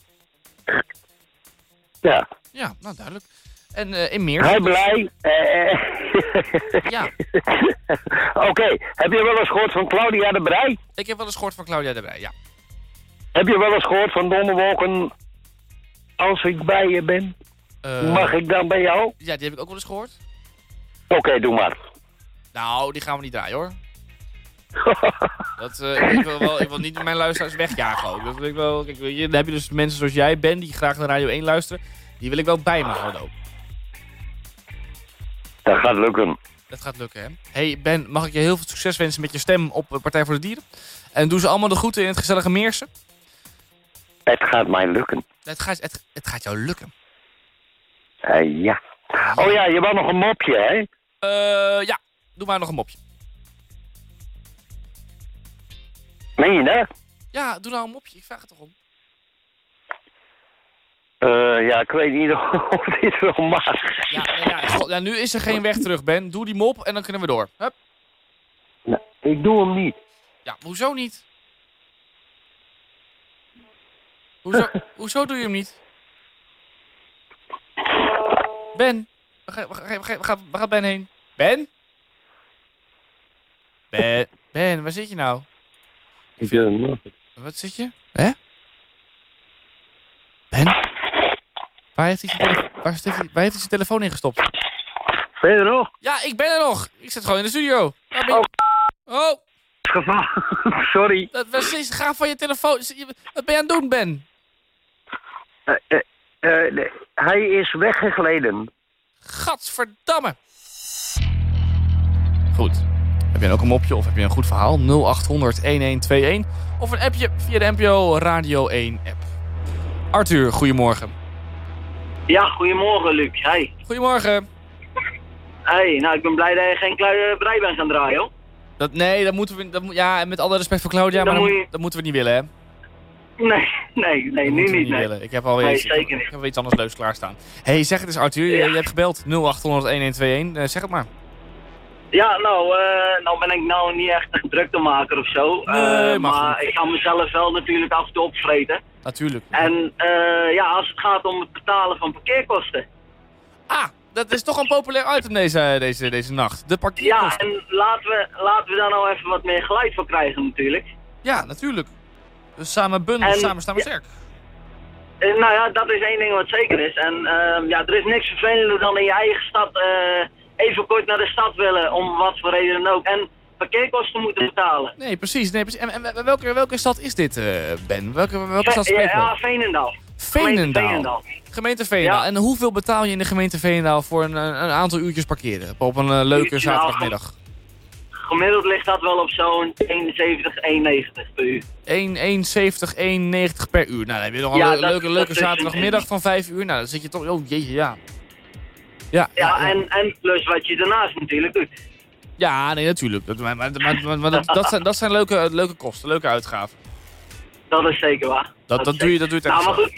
Ja. Ja, nou duidelijk. En eh, in meer. Hij blij. eh, eh. Ja. Oké, heb je wel eens gehoord van Claudia de Brij? Ik heb wel eens gehoord van Claudia de Brij, ja. Heb je wel eens gehoord van Donderwolken als ik bij je ben? Mag ik dan bij jou? Ja, die heb ik ook wel eens gehoord. Oké, doe maar. Nou, die gaan we niet draaien hoor. Dat, eh, ik, wil wel, ik wil niet mijn luisteraars wegjagen ook. Dat wil ik wel, kijk, hier dan heb je dus mensen zoals jij bent die graag naar Radio 1 luisteren. Die wil ik wel bij me houden ook. Dat gaat lukken. Dat gaat lukken, hè? Hey Ben, mag ik je heel veel succes wensen met je stem op eh, Partij voor de Dieren? En doe ze allemaal de groeten in het gezellige Meersen. Het gaat mij lukken. Het gaat, het, het gaat jou lukken. Eh, ja. Oh ja, je wou nog een mopje, hè? Ja, doe maar nog een mopje. Meen je dat? Ja, doe nou een mopje. Ik vraag het toch om. Eh, ja, ik weet niet of dit wel mag. Ja, ja, ja, is- ja, nu is er geen weg terug, Ben. Doe die mop en dan kunnen we door. Hup. Nou, ik doe hem niet. Ja, hoezo niet? Hoezo, hoezo doe je hem niet? Ben, waar, waar, waar, waar gaat Ben heen? Ben? Ben, Ben, waar zit je nou? Ik hem niet. Wat zit je? Hè? Ben? Waar heeft hij zijn, tele- waar heeft hij, waar heeft hij zijn telefoon ingestopt? Ben je er nog? Ja, ik ben er nog. Ik zit gewoon in de studio. Oh, Geval. Sorry. dat was ga van je telefoon. Wat ben je aan het doen, Ben? Eh, eh, eh, nee, hij is weggegleden. Gadverdamme. Goed. Heb je ook een mopje of heb je een goed verhaal? 0800 1121 of een appje via de NPO Radio 1 app. Arthur, goedemorgen. Ja, goedemorgen Luc. Hey. Goedemorgen. Hey, nou ik ben blij dat je geen brei bent gaan draaien hoor. Dat, nee, dat moeten we... Dat, ja, en met alle respect voor Claudia, Dan maar dat, je- dat moeten we niet willen, hè? Nee, nee, nee, nu we niet. Nee. willen. Ik heb alweer Nee, iets, ik, niet. heb iets anders leuks klaarstaan. hey, zeg het eens Arthur, Ja. je hebt gebeld. 0800 1121. Eh, zeg het maar. Ja, nou, eh, nou ben ik nou niet echt een druktemaker of zo. Nee, Eh, maar goed. ik kan mezelf wel natuurlijk af en toe opvreten. Natuurlijk. En eh, ja, als het gaat om het betalen van parkeerkosten. Ah, dat is toch een populair item deze, deze, deze nacht. De Ja, parkeerkosten. en laten we, laten we daar nou even wat meer geluid voor krijgen natuurlijk. Ja, natuurlijk. Dus samen bundelen, En- samen staan we ja. sterk. Nou ja, dat is één ding wat zeker is. En ja, er is niks vervelender dan in je eigen stad eh, even kort naar de stad willen, om wat voor reden dan ook. En parkeerkosten moeten betalen. Nee, precies. Nee, precies. En, en welke, welke stad is dit, eh, Ben? Welke, welke stad spreekt ja, Veenendaal. Gemeente Veenendaal. Veenendaal. Gemeente Veenendaal. Ja. En hoeveel betaal je in de gemeente Veenendaal voor een, een aantal uurtjes parkeren? Op een eh, leuke Uurtje, nou, zaterdagmiddag. Gemiddeld ligt dat wel op zo'n 71, 1,90 per uur. 1,70, 1,90 per uur. Nou, dan heb je nog een Ja, leu- dat- leuke, dat leuke zaterdagmiddag van 5 uur. Nou, dan zit je toch... Oh, jeetje, ja. Ja, Ja, En, en plus wat je daarnaast natuurlijk doet. Ja, nee, natuurlijk. Dat, maar maar, maar, maar- maar dat, dat zijn, dat zijn leuke, leuke kosten, leuke uitgaven. Dat is zeker waar. Dat, dat, doe je, dat doe je Nou, maar goed.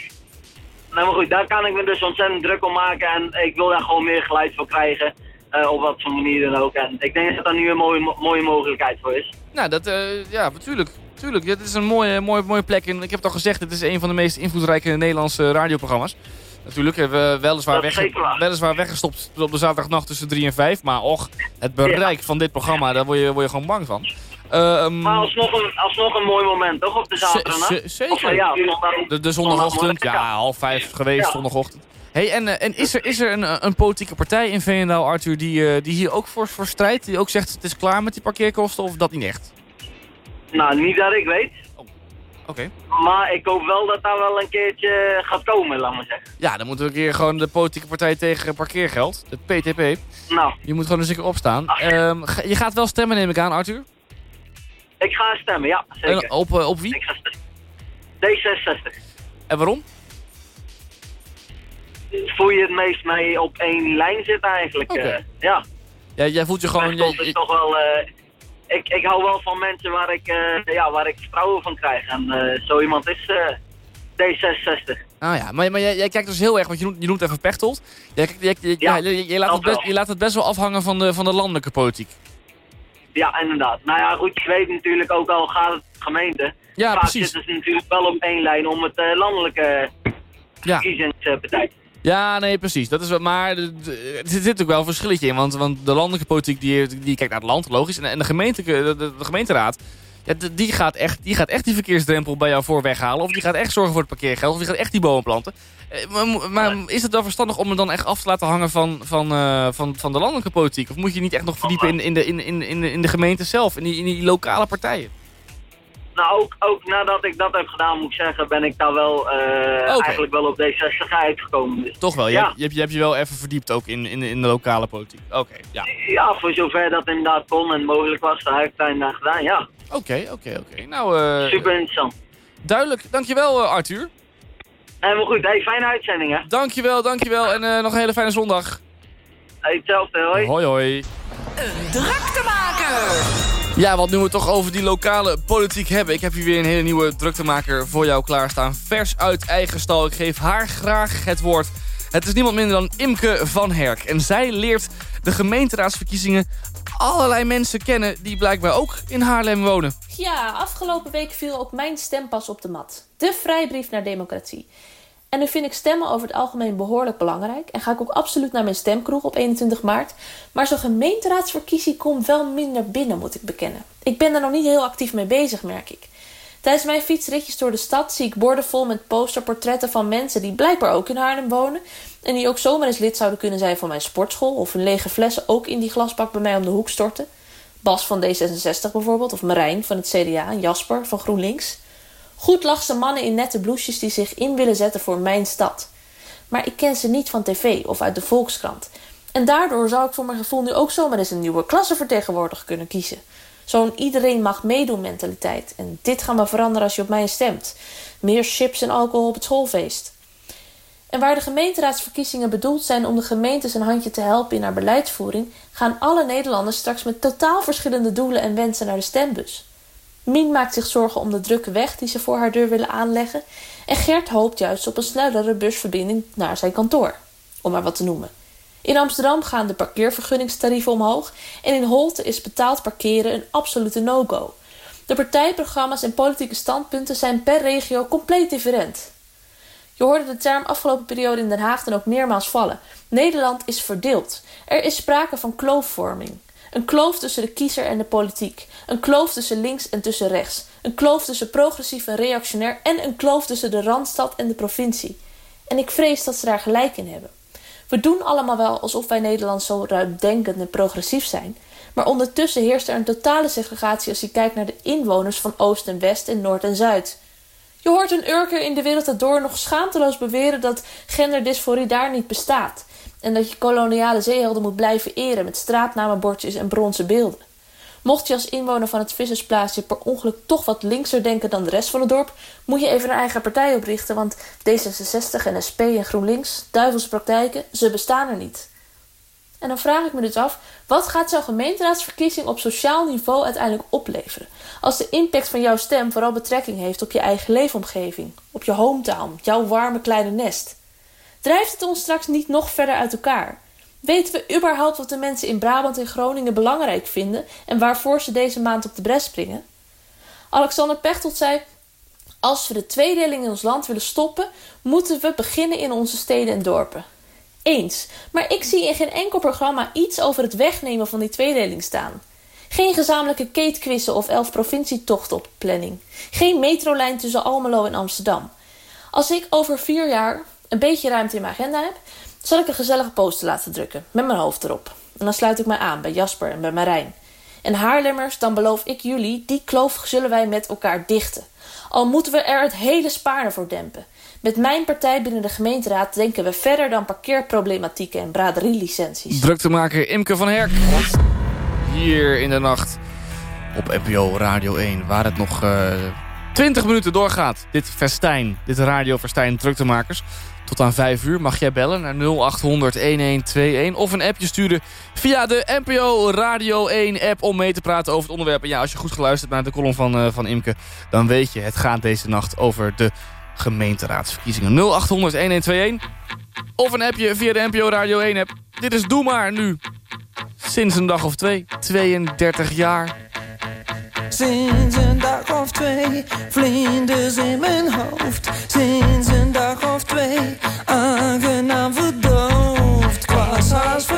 Nou, maar goed, daar kan ik me dus ontzettend druk om maken. En ik wil daar gewoon meer geluid voor krijgen. eh, op wat voor manier dan ook. En ik denk dat daar nu een mooie, mo- mooie mogelijkheid voor is. Nou, dat, eh, ja, natuurlijk. Tuurlijk, dit is een mooie, mooie, mooie plek. En ik heb het al gezegd, het is een van de meest invloedrijke Nederlandse radioprogramma's. Natuurlijk hebben we weliswaar, waar. weliswaar weggestopt op de zaterdagnacht tussen 3 en 5. Maar och, het bereik van dit programma, daar word je, word je gewoon bang van. Ehm, Maar alsnog een, alsnog een mooi moment, toch? Op de zaterdag. ze- zeker. Of, ja, de, de zondagochtend, ja, half vijf geweest, Ja. zondagochtend. Hey, en, eh, en is er, is er een, een politieke partij in Veenendaal, Arthur, die, eh, die hier ook voor, voor strijdt? Die ook zegt het is klaar met die parkeerkosten of dat niet echt? Nou, niet dat ik weet. Oké. Maar ik hoop wel dat daar wel een keertje gaat komen, laat maar zeggen. Ja, dan moeten we een keer gewoon de politieke partij tegen parkeergeld, de PTP. Nou, Je moet gewoon eens een keer opstaan. Ehm, je gaat wel stemmen, neem ik aan, Arthur? ik ga stemmen, ja, zeker. En op, eh, op wie? Ik ga stemmen. D66. En waarom? Voel je het meest mee op één lijn zitten eigenlijk. Eh, ja. Ja, jij voelt je gewoon... Je- is toch wel... eh, ik, ik hou wel van mensen waar ik, eh, ja, waar ik vertrouwen van krijg. En eh, zo iemand is eh, D66. Ah ja, maar, maar jij, jij kijkt dus heel erg, want je noemt, je noemt even Pechtold. Jij, jij- Ja, ja, je, je laat het best, je laat het best wel afhangen van de, van de landelijke politiek. Ja, inderdaad. Nou ja, goed, je weet natuurlijk ook al gaat het gemeente. Ja, Vaak precies. zitten ze natuurlijk wel op één lijn om het landelijke Ja. Ja, nee, precies. Dat is wel, maar er zit natuurlijk wel een verschilletje in. Want, want de landelijke politiek die, die kijkt naar het land, logisch. En, en de, gemeentelijke, de, de- de gemeenteraad, Ja, die, gaat echt, die gaat echt die verkeersdrempel bij jou voor weghalen. Of die gaat echt zorgen voor het parkeergeld. Of die gaat echt die bomen planten. Eh, maar maar is het wel verstandig om hem dan echt af te laten hangen van, van, eh, van, van de landelijke politiek? Of moet je niet echt nog verdiepen in, in, de, in, in, in de gemeente zelf? In die, in die lokale partijen? Nou, ook, ook nadat ik dat heb gedaan, moet ik zeggen, ben ik daar wel eh, eigenlijk wel op D60 uitgekomen. Dus, Toch wel? Je, Ja. hebt, je, hebt, je hebt je wel even verdiept ook in, in, in de lokale politiek. Oké, ja. ja, voor zover dat inderdaad kon en mogelijk was, daar heb ik het inderdaad gedaan, ja. Oké, oké, oké. Nou, eh, Super interessant. duidelijk. Dankjewel, eh, Arthur. Helemaal goed, hey, fijne uitzending hè. Dankjewel, dankjewel. En eh, nog een hele fijne zondag. Hey, hetzelfde, hoi. Hoi, hoi. Druktemaker! Ja, want nu we het toch over die lokale politiek hebben. Ik heb hier weer een hele nieuwe druktemaker voor jou klaarstaan. Vers uit eigen stal. Ik geef haar graag het woord. Het is niemand minder dan Imke van Herk. En zij leert de gemeenteraadsverkiezingen allerlei mensen kennen... die blijkbaar ook in Haarlem wonen. Ja, afgelopen week viel ook mijn stempas op de mat. De vrijbrief naar democratie. En nu vind ik stemmen over het algemeen behoorlijk belangrijk. En ga ik ook absoluut naar mijn stemkroeg op 21 maart. Maar zo'n gemeenteraadsverkiezing komt wel minder binnen, moet ik bekennen. Ik ben er nog niet heel actief mee bezig, merk ik. Tijdens mijn fietsritjes door de stad zie ik borden vol met posterportretten van mensen die blijkbaar ook in Haarlem wonen. En die ook zomaar eens lid zouden kunnen zijn van mijn sportschool. Of hun lege flessen ook in die glasbak bij mij om de hoek storten. Bas van D66 bijvoorbeeld, of Marijn van het CDA en Jasper van GroenLinks. Goed lachse mannen in nette bloesjes die zich in willen zetten voor mijn stad. Maar ik ken ze niet van tv of uit de Volkskrant. En daardoor zou ik voor mijn gevoel nu ook zomaar eens een nieuwe klassenvertegenwoordiger kunnen kiezen. Zo'n iedereen mag meedoen mentaliteit. En dit gaan we veranderen als je op mij stemt. Meer chips en alcohol op het schoolfeest. En waar de gemeenteraadsverkiezingen bedoeld zijn om de gemeentes een handje te helpen in haar beleidsvoering, gaan alle Nederlanders straks met totaal verschillende doelen en wensen naar de stembus. Mien maakt zich zorgen om de drukke weg die ze voor haar deur willen aanleggen. En Gert hoopt juist op een snellere busverbinding naar zijn kantoor. Om maar wat te noemen. In Amsterdam gaan de parkeervergunningstarieven omhoog. En in Holte is betaald parkeren een absolute no-go. De partijprogramma's en politieke standpunten zijn per regio compleet different. Je hoorde de term afgelopen periode in Den Haag dan ook meermaals vallen. Nederland is verdeeld. Er is sprake van kloofvorming. Een kloof tussen de kiezer en de politiek. Een kloof tussen links en tussen rechts. Een kloof tussen progressief en reactionair. En een kloof tussen de Randstad en de provincie. En ik vrees dat ze daar gelijk in hebben. We doen allemaal wel alsof wij Nederland zo ruimdenkend en progressief zijn. Maar ondertussen heerst er een totale segregatie als je kijkt naar de inwoners van Oost en West en Noord en Zuid. Je hoort een Urker in de wereld daardoor nog schaamteloos beweren dat genderdysforie daar niet bestaat. En dat je koloniale zeehelden moet blijven eren met straatnamenbordjes en bronzen beelden. Mocht je als inwoner van het vissersplaatsje per ongeluk toch wat linkser denken dan de rest van het dorp, moet je even een eigen partij oprichten, want D66 en SP en GroenLinks, duivelse praktijken, ze bestaan er niet. En dan vraag ik me dus af, wat gaat zo'n gemeenteraadsverkiezing op sociaal niveau uiteindelijk opleveren? Als de impact van jouw stem vooral betrekking heeft op je eigen leefomgeving, op je hometown, jouw warme kleine nest. Drijft het ons straks niet nog verder uit elkaar? Weten we überhaupt wat de mensen in Brabant en Groningen belangrijk vinden en waarvoor ze deze maand op de bres springen? Alexander Pechtold zei: Als we de tweedeling in ons land willen stoppen, moeten we beginnen in onze steden en dorpen. Eens, maar ik zie in geen enkel programma iets over het wegnemen van die tweedeling staan. Geen gezamenlijke keetquizzen of elf provincietochten op planning. Geen metrolijn tussen Almelo en Amsterdam. Als ik over vier jaar een beetje ruimte in mijn agenda heb, zal ik een gezellige poster laten drukken met mijn hoofd erop. En dan sluit ik mij aan bij Jasper en bij Marijn. En Haarlemmers, dan beloof ik jullie, die kloof zullen wij met elkaar dichten. Al moeten we er het hele Spaarne voor dempen. Met mijn partij binnen de gemeenteraad denken we verder dan parkeerproblematieken en braderie-licenties. Druktemaker Imke van Herk. Hier in de nacht op NPO Radio 1. Waar het nog eh 20 minuten doorgaat. Dit festijn, dit radiofestijn Druktemakers. Tot aan 5 uur mag jij bellen naar 0800 1121. Of een appje sturen via de NPO Radio 1 app om mee te praten over het onderwerp. En ja, als je goed geluisterd naar de column van, eh, van Imke... dan weet je, het gaat deze nacht over de gemeenteraadsverkiezingen. 0800 1121. Of een appje via de NPO Radio 1 app. Dit is Doe Maar Nu. Sinds een dag of twee. 32 jaar. Sinds een dag of twee, vlinders in mijn hoofd. Sinds een dag of twee, aangenaam verdoofd. Ik was haast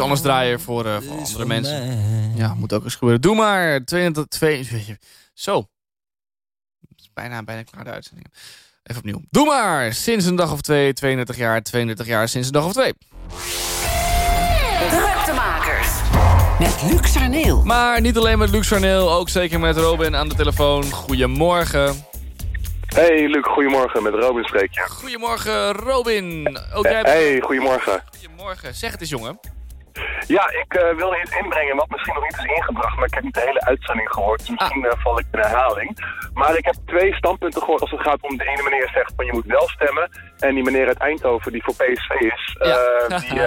iets anders draaien voor, eh, voor andere mensen. Ja, moet ook eens gebeuren. Doe maar. 22, 2, zo. Het is bijna, bijna klaar de uitzending. Even opnieuw. Doe maar. Sinds een dag of twee. 32 jaar. 32 jaar sinds een dag of twee. Druktemakers. Met Luc Sarneel. Maar niet alleen met Luc Sarneel. Ook zeker met Robin aan de telefoon. Goedemorgen. Hey Luc, goedemorgen. Met Robin spreek je. Goedemorgen Robin. Ook jij Hey, goedemorgen. Goedemorgen. Zeg het eens jongen. Ja, ik eh, wilde iets inbrengen wat misschien nog niet is ingebracht, maar ik heb niet de hele uitzending gehoord, dus misschien eh, val ik in herhaling. Maar ik heb twee standpunten gehoord als het gaat om de ene meneer zegt van je moet wel stemmen, en die meneer uit Eindhoven die voor PSV is, eh, die,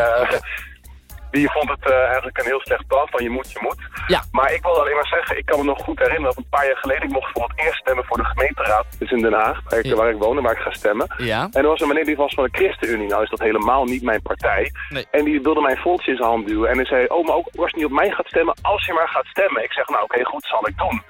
die vond het eh, eigenlijk een heel slecht plan van je moet, je moet. Ja. Maar ik wil alleen maar zeggen, ik kan me nog goed herinneren dat een paar jaar geleden ik mocht voor het eerst stemmen voor de gemeenteraad, dus in Den Haag, waar ik, waar ik woon en waar ik ga stemmen. Ja. En er was een meneer die was van de ChristenUnie. Nou is dat helemaal niet mijn partij. Nee. En die wilde mijn voltje in zijn hand duwen. En hij zei, oh, maar ook als je niet op mij gaat stemmen, als je maar gaat stemmen. Ik zeg, nou oké, goed, zal ik doen.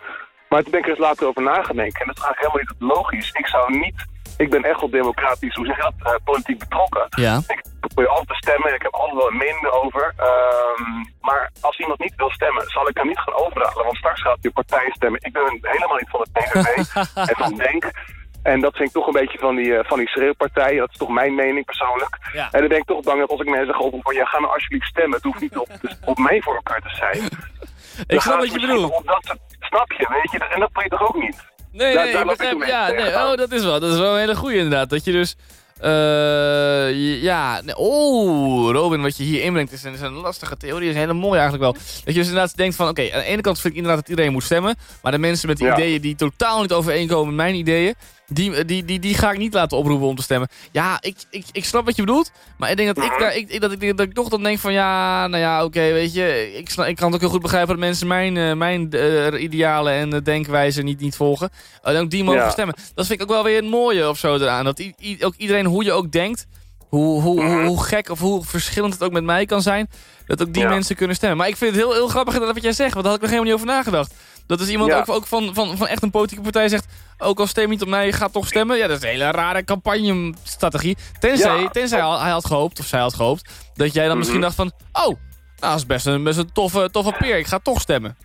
Maar toen ben ik er eens later over nagedenken. En dat is eigenlijk helemaal niet logisch. Ik zou niet... Ik ben echt wel democratisch, hoe zeg je dat, eh, politiek betrokken. Ja. Ik probeer altijd te stemmen en ik heb altijd wel een mening erover. Ehm, maar als iemand niet wil stemmen, zal ik hem niet gaan overhalen. Want straks gaat op partij stemmen. Ik ben helemaal niet van het PVV en van Denk. En dat vind ik toch een beetje van die, eh, van die schreeuwpartijen. Dat is toch mijn mening persoonlijk. Ja. En dan ben ik toch bang dat als ik mensen ga oproepen van... ja, ga nou alsjeblieft stemmen. Het hoeft niet op, dus op mijn voorkeur te zijn. Ik snap wat je bedoelt. Snap je, weet je? En dat je toch ook niet? Nee, Daar- nee, daar ik begrijp. Ja, nee, oh, dat is wel. Dat is wel een hele goeie inderdaad. Dat je dus... eh, ja, nee, oh, Robin, wat je hier inbrengt is een, is een lastige theorie. is hele mooi eigenlijk wel. Dat je dus inderdaad denkt van, oké, aan de ene kant vind ik inderdaad dat iedereen moet stemmen. Maar de mensen met Ja. ideeën die totaal niet overeenkomen met mijn ideeën, die, die, die, die ga ik niet laten oproepen om te stemmen. Ja, ik, ik, ik snap wat je bedoelt. Maar ik denk dat ik, daar, ik, dat, ik, dat ik toch dan denk van, ja, nou ja, oké, weet je. Ik, snap, ik kan het ook heel goed begrijpen dat mensen mijn, eh, mijn eh, idealen en eh, denkwijze niet, niet volgen. En ook die mogen Ja. stemmen. Dat vind ik ook wel weer het mooie of zo eraan. Dat ook iedereen, hoe je ook denkt, hoe, hoe, hoe, hoe gek of hoe verschillend het ook met mij kan zijn, dat ook die Ja. mensen kunnen stemmen. Maar ik vind het heel, heel grappig dat wat jij zegt, want daar had ik nog helemaal niet over nagedacht. Dat is iemand Ja. ook, ook van, van, van echt een politieke partij zegt, ook al stem je niet op mij, ga toch stemmen. Ja, dat is een hele rare campagne-strategie. Tenzij, Ja. tenzij hij had gehoopt, of zij had gehoopt, dat jij dan misschien Mhm. dacht van, oh, nou, dat is best een, best een toffe, toffe peer, ik ga toch stemmen.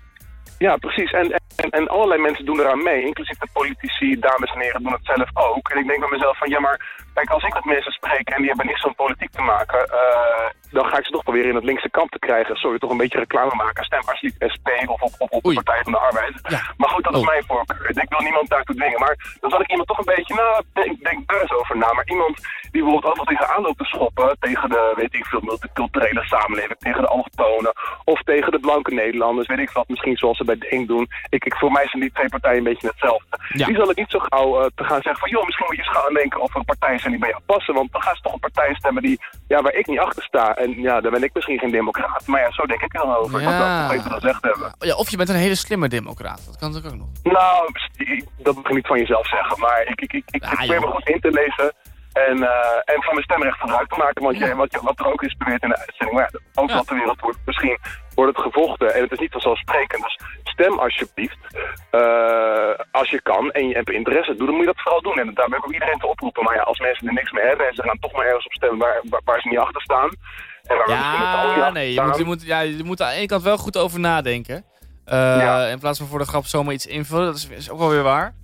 Ja, precies. En, en, en allerlei mensen doen eraan mee, inclusief de politici, dames en heren, doen het zelf ook. En ik denk bij mezelf van, ja maar, kijk, als ik met mensen spreek en die hebben niks van politiek te maken, eh, dan ga ik ze toch proberen in het linkse kamp te krijgen. Sorry, toch een beetje reclame maken. Stem alsjeblieft SP of op, op, op de Partij van de Arbeid. Maar goed, dat is Oh. mijn voorkeur. Ik wil niemand daartoe dwingen. Maar dan zal ik iemand toch een beetje, nou, denk, denk daar eens over na. Maar iemand die bijvoorbeeld overal tegenaan loopt te schoppen. Tegen de, weet ik veel, multiculturele samenleving. Tegen de allochtonen. Of tegen de blanke Nederlanders. Weet ik wat, misschien zoals ze bij Denk doen. Ik, ik, voor mij zijn die twee partijen een beetje hetzelfde. Die zal ik niet zo gauw eh, te gaan zeggen van... joh, misschien moet je eens gaan denken of er partijen die bij jou passen. Want dan gaan ze toch een partij stemmen die, ja, waar ik niet achter sta. En ja, dan ben ik misschien geen democraat. Maar ja, zo denk ik er dan over. Wil Ja. even gezegd hebben. Ja, of je bent een hele slimme democraat. Dat kan natuurlijk ook nog. Nou, dat mag je niet van jezelf zeggen. Maar ik, ik, ik, ik, ik probeer me goed in te lezen. En, eh, en van mijn stemrecht gebruik te maken. Want je, wat, wat er ook is beweerd in de uitzending. Maar ja, ook wat de wereld wordt. Misschien wordt het gevochten. En het is niet vanzelfsprekend. Dus stem alsjeblieft. eh, als je kan en je hebt interesse. Doe, dan moet je dat vooral doen. En daar ben ik ook iedereen te oproepen. Maar ja, als mensen er niks mee hebben. En ze gaan toch maar ergens op stemmen waar, waar, waar ze niet achter staan. En waar niet Ja, nee, je moet, je, moet, ja, je moet aan de ene kant wel goed over nadenken. Eh, In plaats van voor de grap zomaar iets invullen. Dat is, is ook wel weer waar.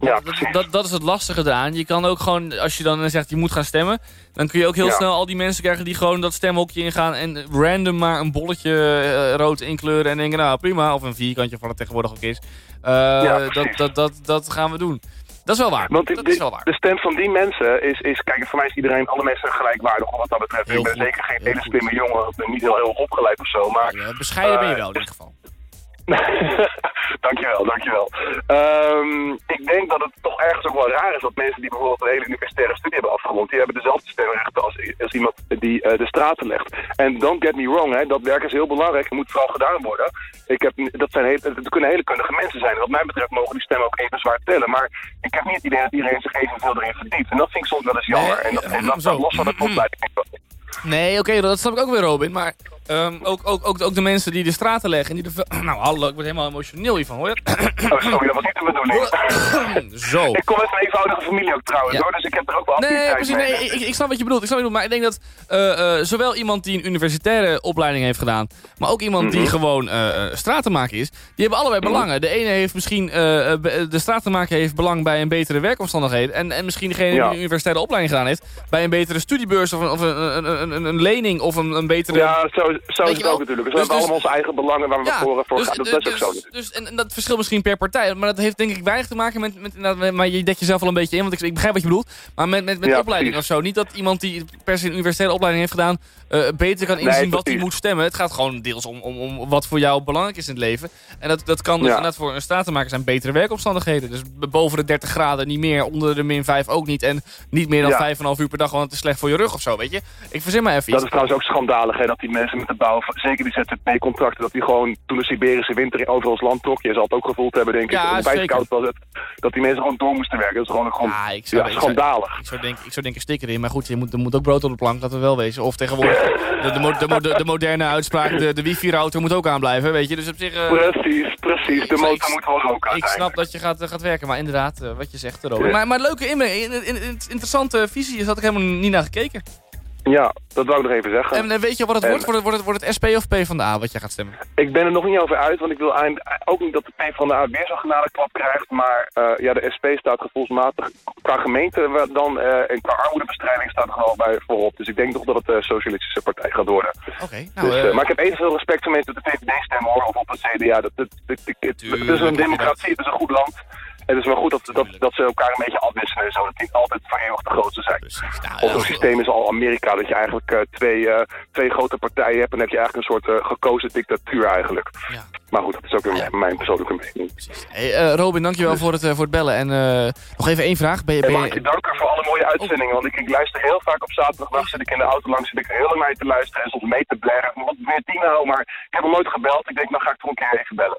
Ja, dat, dat, dat is het lastige eraan. Je kan ook gewoon, als je dan zegt je moet gaan stemmen... dan kun je ook heel Ja. snel al die mensen krijgen die gewoon dat stemhokje ingaan... en random maar een bolletje eh, rood inkleuren en denken... nou prima, of een vierkantje wat het tegenwoordig ook is. Eh, Ja, dat, dat, dat, dat gaan we doen. Dat is wel waar. Want dat de, is wel waar. de stem van die mensen is, is, kijk, voor mij is iedereen, alle mensen gelijkwaardig wat dat betreft. Heel ik ben goed, zeker geen hele slimme jongen, ik ben niet heel, heel opgeleid of zo, maar... bescheiden ben je eh, wel in ieder geval. dankjewel, dankjewel. Ehm ik denk dat het toch ergens ook wel raar is dat mensen die bijvoorbeeld een hele universitaire studie hebben afgerond, die hebben dezelfde stemrechten als, als iemand die eh, de straten legt. En don't get me wrong, hè, dat werk is heel belangrijk en moet vooral gedaan worden. Ik heb, dat, zijn heel, dat kunnen hele kundige mensen zijn. Wat mij betreft mogen die stemmen ook even zwaar tellen. Maar ik heb niet het idee dat iedereen zich evenveel erin verdiept. En dat vind ik soms wel eens jammer. en dat, en dat, zo. los van het opleiding. Nee, oké, dat snap ik ook weer, Robin. Maar ehm, ook, ook, ook, ook de mensen die de straten leggen... En die de, nou, hallo, ik word helemaal emotioneel hiervan, hoor? Oh, sorry, dat was niet de bedoeling. Zo. Ik kom uit een eenvoudige familie ook trouwens, Ja. hoor. Dus ik heb er ook wel Nee, precies. mee. Nee, ik, ik snap wat je bedoelt. Ik snap wat je bedoelt. Maar ik denk dat eh, eh, zowel iemand die een universitaire opleiding heeft gedaan... maar ook iemand die Mhm. gewoon eh eh, stratenmaker is... die hebben allebei belangen. De ene heeft misschien... de stratenmaker heeft belang bij een betere werkomstandigheden... en, en misschien degene die een universitaire opleiding gedaan heeft... bij een betere studiebeurs of een, of een, een, een, een, een lening of een, een betere... Ja, zo, zo is het ook natuurlijk. Dus we Dus- hebben dus- allemaal onze eigen belangen waar we voor, voor dus- gaan. Dat is ook zo. dus- en, dat verschilt misschien per partij. Maar dat heeft denk ik weinig te maken met... met, inderdaad, maar je dekt jezelf al een beetje in, want ik, ik begrijp wat je bedoelt. Maar met, met, met opleiding of zo. Niet dat iemand die per se een universitaire opleiding heeft gedaan... eh, beter kan Nee, inzien wat hij moet stemmen. Het gaat gewoon deels om, om, om wat voor jou belangrijk is in het leven. En dat, dat kan dus Ja. inderdaad voor een stratenmaker zijn betere werkomstandigheden. Dus boven de 30 graden niet meer, onder de min 5 ook niet. En niet meer dan Ja. 5,5 uur per dag, want het is slecht voor je rug of zo, weet je. Ik verzin maar even Dat iets. is trouwens ook schandalig, hè, dat die mensen met de bouw, van- zeker die ZZP-contracten, dat die gewoon toen de Siberische winter over ons land trok, je zal het ook gevoeld hebben, denk ik, Ja, koud was het, dat die mensen gewoon door moesten werken. Dat is gewoon, gewoon Ja, ik zou, ja, ik zou- schandalig. Ik zou, denken, ik zou denken sticker in, maar goed, je moet, er moet ook brood op de plank, laten we wel wezen. Of tegenwoordig, de, de, mo- de, mo- de, de moderne uitspraak, de, de wifi-router moet ook aanblijven, weet je. Dus op zich... eh, Precies, precies. De ik- motor ik- moet wel ook Ik snap dat je gaat, gaat werken, maar inderdaad, eh, wat je zegt, Robin. Maar, maar leuke, in, in, in- in- interessante visie, is had ik helemaal niet naar gekeken. Ja, dat wou ik nog even zeggen. En eh, weet je wat het En- wordt? Wordt het, wordt, het, wordt het SP of P van de A wat jij gaat stemmen? Ik ben er nog niet over uit, want ik wil eind- ook niet dat de P van de A weer zo'n genadeklap krijgt. Maar eh, ja, de SP staat gevoelsmatig qua gemeente dan eh, en qua armoedebestrijding staat er gewoon bij voorop. Dus ik denk toch dat het de Socialistische Partij gaat worden. Oké, dus, nou... eh, eh, maar ik heb evenveel respect voor mensen die op de VVD stemmen hoor, of op het CDA. Dat, dat, dat- dat- het, het is een democratie, het is een goed land. Het is wel goed dat, dat, dat ze elkaar een beetje afwisselen en zo. Dat niet altijd voor eeuwig de grootste zijn. of het systeem is al Amerika, dat je eigenlijk eh, twee, eh, twee grote partijen hebt. En dan heb je eigenlijk een soort eh, gekozen dictatuur eigenlijk. Maar goed, dat is ook weer mijn- mijn persoonlijke mening. hey, Robin, dankjewel voor, het, voor het bellen. En nog even één vraag. Ben je, En ben je, je danken voor alle mooie uitzendingen, want ik, ik luister heel vaak op zaterdagnacht, zit ik in de auto langs, zit ik heel lang te luisteren en soms mee te blaren. Wat weer tien nou, maar ik heb nog nooit gebeld. Ik denk, nou ga ik toch een keer even bellen.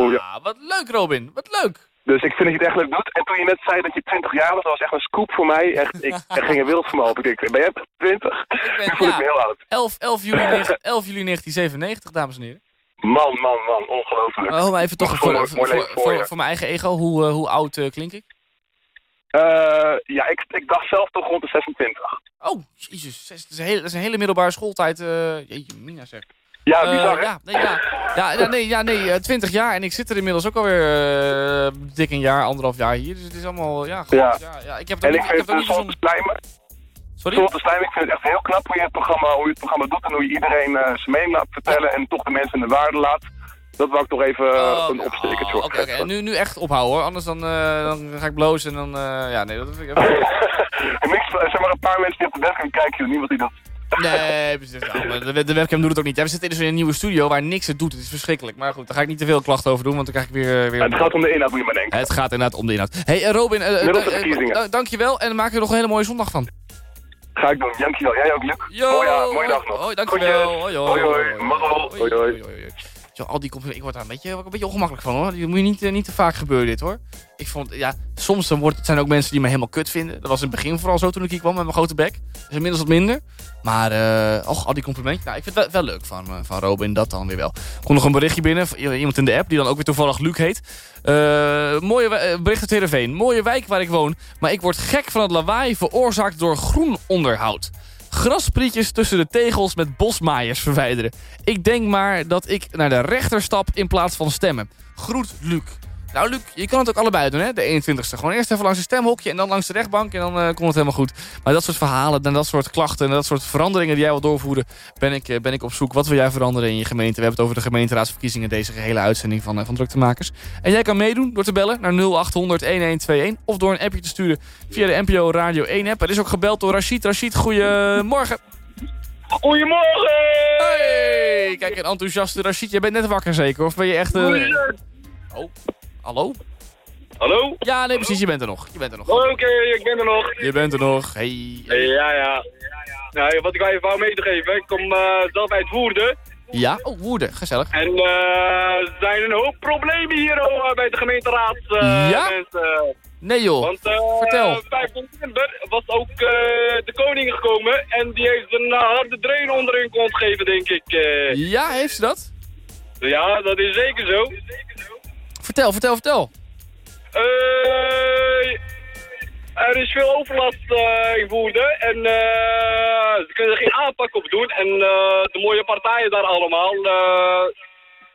Oh, ja. Ah, wat leuk Robin, wat leuk. Dus ik vind dat je het echt leuk doet. En toen je net zei dat je 20 jaar was, dat was echt een scoop voor mij. Echt, ik, er ging een wereld voor me open. Ik denk, ben jij 20? Nu voel ik me heel oud. 11, 11, juli, 9 11 juli 1997, dames en heren. Man, man, man, ongelooflijk. Oh, maar even toch voor, voor, voor, mijn eigen ego, hoe, eh, hoe oud eh, klink ik? Eh, ja, ik, ik dacht zelf toch rond de 26. Oh, jezus, dat is een hele, dat is een hele middelbare schooltijd. jeetje, mina zeg. Ja, Eh, bizar, ja, nee, ja, ja, nee, ja, nee, eh, 20 jaar en ik zit er inmiddels ook alweer eh, dik een jaar, anderhalf jaar hier. Dus het is allemaal, ja, goed. Ja. Ja. Ja, ik heb het En ook ik ik vind het het bijzonder... Sorry? Slijm, ik vind het echt heel knap hoe je het programma, hoe je het programma doet en hoe je iedereen eh, zijn mening laat vertellen en toch de mensen in de waarde laat. Dat wou ik toch even eh, een opstekertje Oh, Oké. Nu, nu echt ophouden hoor, anders dan, eh, dan ga ik blozen en dan... eh, ja, nee, dat vind ik En niks, eh, zeg maar een paar mensen die op de webcam kijken, niemand die dat... Nee, precies. Maar de, de webcam doet het ook niet. We zitten dus in een nieuwe studio waar niks het doet. Het is verschrikkelijk. Maar goed, daar ga ik niet te veel klachten over doen, want dan krijg ik weer... eh, weer Het gaat om de inhoud, moet je maar denken. Het gaat inderdaad om de inhoud. hey, eh, Robin, eh, dankjewel en maak er nog een hele mooie zondag van. Ga ik doen, dankjewel. Jij ook, Luc. Yo, Mooie, a- mooie dag nog. Hoi, dankjewel. Hoi, hoi. hoi. Hoi, hoi. Zo, al die complimenten, ik word daar een beetje, een beetje ongemakkelijk van hoor. Dat moet je niet, eh, niet te vaak gebeuren dit hoor. Ik vond, ja, soms dan wordt, zijn ook mensen die me helemaal kut vinden. Dat was in het begin vooral zo toen ik hier kwam met mijn grote bek. Is inmiddels wat minder. Maar, eh och, al die complimentjes. Nou, ik vind het wel, leuk van, eh, van Robin, dat dan weer wel. Komt nog een berichtje binnen, iemand in de app, die dan ook weer toevallig Luc heet. Mooie bericht uit Heerenveen. Mooie wijk waar ik woon, maar ik word gek van het lawaai veroorzaakt door groen onderhoud. Grasprietjes tussen de tegels met bosmaaiers verwijderen. Ik denk maar dat ik naar de rechter stap in plaats van stemmen. Groet, Luc. Nou, Luc, je kan het ook allebei doen, hè? De 21ste. Gewoon eerst even langs het stemhokje en dan langs de rechtbank en dan eh, komt het helemaal goed. Maar dat soort verhalen en dat soort klachten en dat soort veranderingen die jij wil doorvoeren, ben ik, eh, ben ik op zoek. Wat wil jij veranderen in je gemeente? We hebben het over de gemeenteraadsverkiezingen, deze gehele uitzending van, eh, van Druktemakers. En jij kan meedoen door te bellen naar 0800 1121 of door een appje te sturen via de NPO Radio 1 app. Er is ook gebeld door Rashid. Rashid, goedemorgen. Goedemorgen! Hey, kijk, een enthousiaste Rashid. Jij bent net wakker zeker? Of ben je echt... Oh, hallo? Hallo? Ja, nee, precies. Je bent er nog. Je bent er nog. Oké, ik ben er nog. Je bent er nog. Hey. Ja, ja. Nou, wat ik wel even wou mee te geven, ik kom eh, zelf uit Woerden. Ja? Oh, Woerden. Gezellig. En eh, er zijn een hoop problemen hier oh, bij de gemeenteraad. eh, Ja? mensen. Nee joh. Want eh, Vertel. 5 november was ook eh, de koning gekomen en die heeft een eh, harde dreun onder hun kont gegeven, denk ik. eh. Ja, heeft ze dat? Ja, dat is zeker zo. Vertel, vertel, vertel. Eh, er is veel overlast eh, in Woerden en eh, ze kunnen er geen aanpak op doen. En de mooie partijen daar allemaal,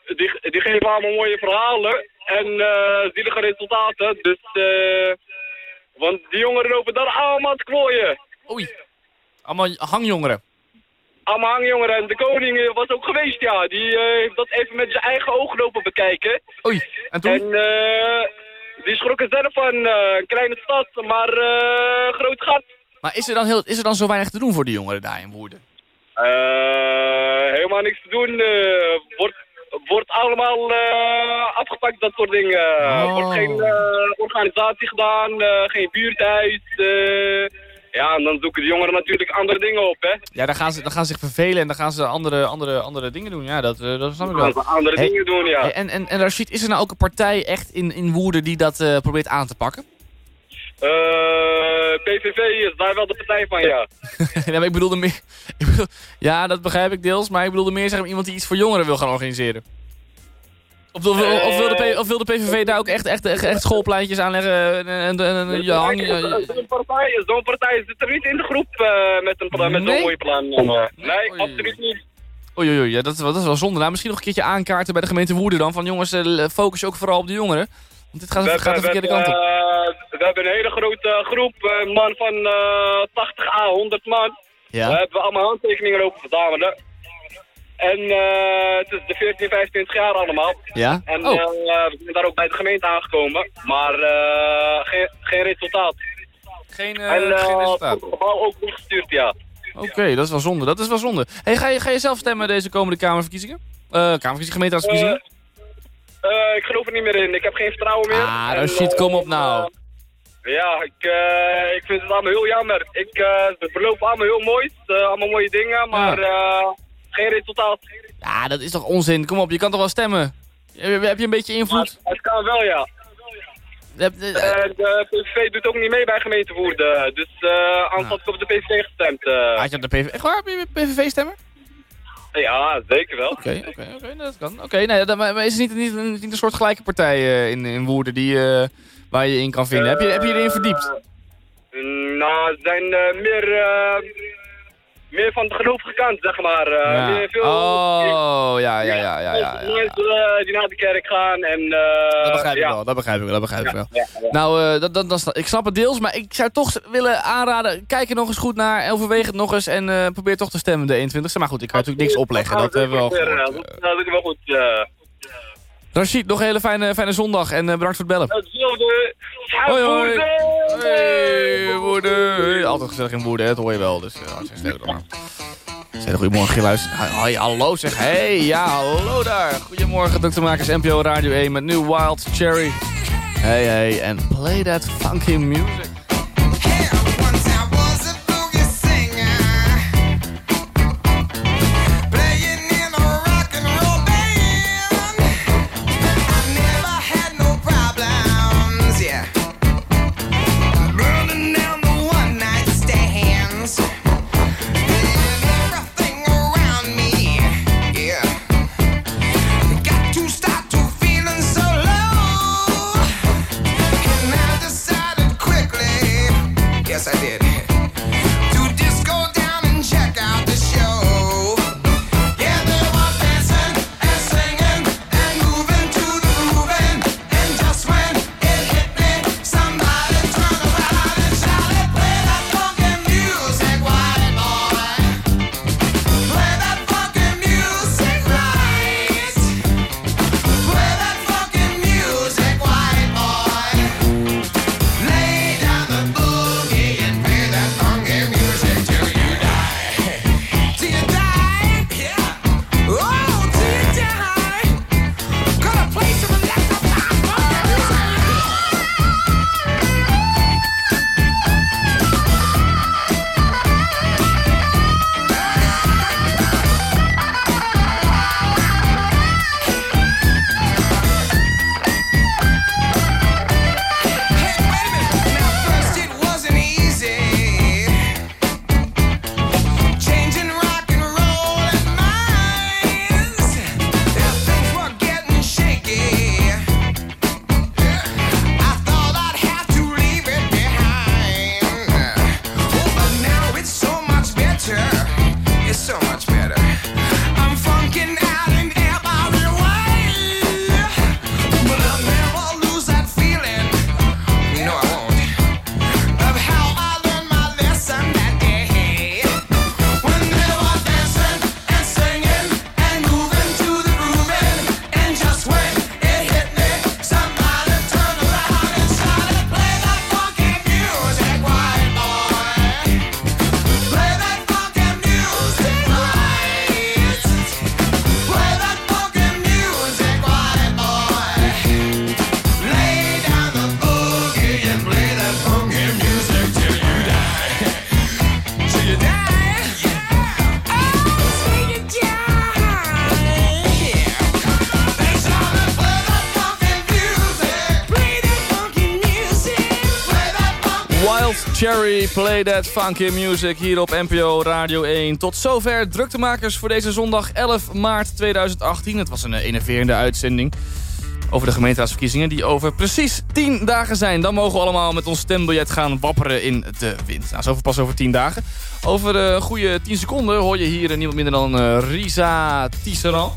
die, die geven allemaal mooie verhalen en zielige resultaten. Dus, want die jongeren lopen daar allemaal te klooien. Oei. Allemaal hangjongeren. Allemaal hangjongeren. En de koning eh, was ook geweest, ja. Die eh, heeft dat even met zijn eigen ogen lopen bekijken. Oei, en toen? En eh, die schrok er zelf van. een kleine stad, maar eh groot gat. Maar is er, dan heel, is er dan zo weinig te doen voor die jongeren daar in Woerden? Eh, helemaal niks te doen. wordt, wordt allemaal afgepakt, dat soort dingen. Er Oh. wordt geen organisatie gedaan, eh, geen buurthuis. Ja, en dan zoeken de jongeren natuurlijk andere dingen op, hè. Ja, dan gaan ze, dan gaan ze zich vervelen en dan gaan ze andere, andere, andere dingen doen. Ja, dat, eh, dat snap ik Dan wel. gaan ze andere Hey, dingen doen, ja. en, en, en Rashid, is er nou ook een partij echt in, in Woerden die dat eh, probeert aan te pakken? Eh, PVV is daar wel de partij van, ja. ja, maar ik bedoelde meer... Ik bedoel, ja, dat begrijp ik deels, maar ik bedoelde meer zeggen iemand die iets voor jongeren wil gaan organiseren. Of, of, of, of wil, de, of wil de PVV daar ook echt, echt, echt, echt schoolpleintjes aanleggen en, en, en, en ja, hang-. Zo'n partij, zo'n partij zit er niet in de groep eh, met een met Nee? zo'n mooi plan. eh. nee, absoluut niet. Oei, oei, oei, ja, dat, is wel- dat is wel zonde. Nou, misschien nog een keertje aankaarten bij de gemeente Woerden dan. Van jongens, eh, focus je ook vooral op de jongeren. Want dit gaat, We gaat de verkeerde kant op. eh, we hebben een hele grote groep, een man van eh 80 à 100 man. Ja. We hebben allemaal handtekeningen lopen verzamelen. En eh, het is de 14, 25 jaar allemaal. Ja? En Oh. eh, we zijn daar ook bij de gemeente aangekomen. Maar eh, geen, geen resultaat. Geen, eh, en, geen resultaat. Het gebouw ook weggestuurd, ja. Oké, dat is wel zonde. Dat is wel zonde. Hey, ga, je, ga je zelf stemmen deze komende Kamerverkiezingen? Eh Kamerverkiezingen, gemeenteraadsverkiezingen? Eh, ik geloof er niet meer in. Ik heb geen vertrouwen meer. ah, En, Rashid, eh, kom op nou. Ja, ik, eh, ik vind het allemaal heel jammer. Ik, eh ze verlopen allemaal heel mooi, eh, allemaal mooie dingen, maar eh, geen resultaat. Ja, dat is toch onzin. Kom op, je kan toch wel stemmen? Heb heb je een beetje invloed? Het kan wel, ja. Eh, Eh, de PVV doet ook niet mee bij gemeente Woerden, dus eh anders had ik op de PVV gestemd. eh. Had je op de PVV... Echt waar? Ben je PVV stemmen? Ja, zeker wel. Oké, oké, oké, nou, dat kan. Oké, nee, dat, maar is het niet, niet, niet een soort gelijke partij in, in Woerden die, waar je in kan vinden? heb, je, heb je erin verdiept? Nou, er zijn meer, meer van de gelovige kant, zeg maar. Eh, Ja. meer veel, Oh, ja, ja, ja, ja, ja. Mensen eh, die naar de kerk gaan en... eh, Dat begrijp ik wel, dat begrijp ik wel, dat begrijp ik wel. Nou, dat, dat, dat, is- ik snap het deels, maar ik zou toch willen aanraden... kijk er nog eens goed naar, overweeg het nog eens... en probeer toch te stemmen de 21ste. Maar goed, ik kan natuurlijk niks opleggen, dat hebben we wel gehoord. eh, Dat ik wel goed. Rashid, nog een hele fijne, fijne zondag en eh, bedankt voor het bellen. Hetzelfde. Hoi, hoi. Hey, woede. Altijd gezellig in woede, dat hoor je wel. Dus hartstikke sterk dan. Zeg, goedemorgen, Giluis. Hoi, hallo zeg. Hey, ja, hallo daar. Goedemorgen, Dr. Makers, NPO Radio 1 met nu Wild Cherry. Hey, hey, en play that funky music. Play that funky music hier op NPO Radio 1. Tot zover druktemakers voor deze zondag 11 maart 2018. Het was een eh, enerverende uitzending over de gemeenteraadsverkiezingen... die over precies 10 dagen zijn. Dan mogen we allemaal met ons stembiljet gaan wapperen in de wind. Nou, zoveel pas over 10 dagen. Over een goede 10 seconden hoor je hier eh, niemand minder dan eh, Risa Tisserand.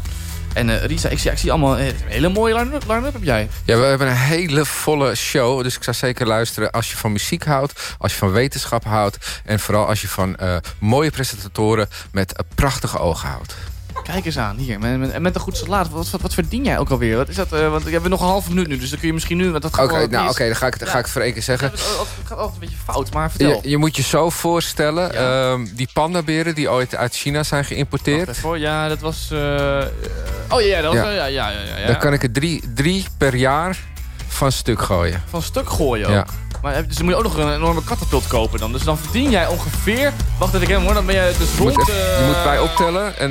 En eh, Risa, ik zie, allemaal eh, een hele mooie line-up line heb jij. Ja, we hebben een hele volle show. Dus ik zou zeker luisteren als je van muziek houdt. Als je van wetenschap houdt. En vooral als je van eh, mooie presentatoren met eh, prachtige ogen houdt. Kijk eens aan, hier. Met, met, met een goed salaat. Wat, wat, wat verdien jij ook alweer? Wat is dat? eh, want we hebben nog een half minuut nu, dus dan kun je misschien nu... Dat Oké, nou, oké, dan ga ik, dan ga ik voor één keer zeggen. Het gaat altijd- het gaat altijd een beetje fout, maar vertel. Je, je moet je zo voorstellen, ehm, die pandaberen die ooit uit China zijn geïmporteerd. Even, ja, dat was... eh, oh ja, dat was, Ja. ja. Ja, ja. Dan kan ik er drie, drie per jaar van stuk gooien. Van stuk gooien ook. Ja. Maar dus dan moet je ook nog een enorme katapult kopen dan. Dus dan verdien jij ongeveer... Wacht even, ik hem hoor. Dan ben jij dus Je moet, rond... je eh, moet bij optellen en dan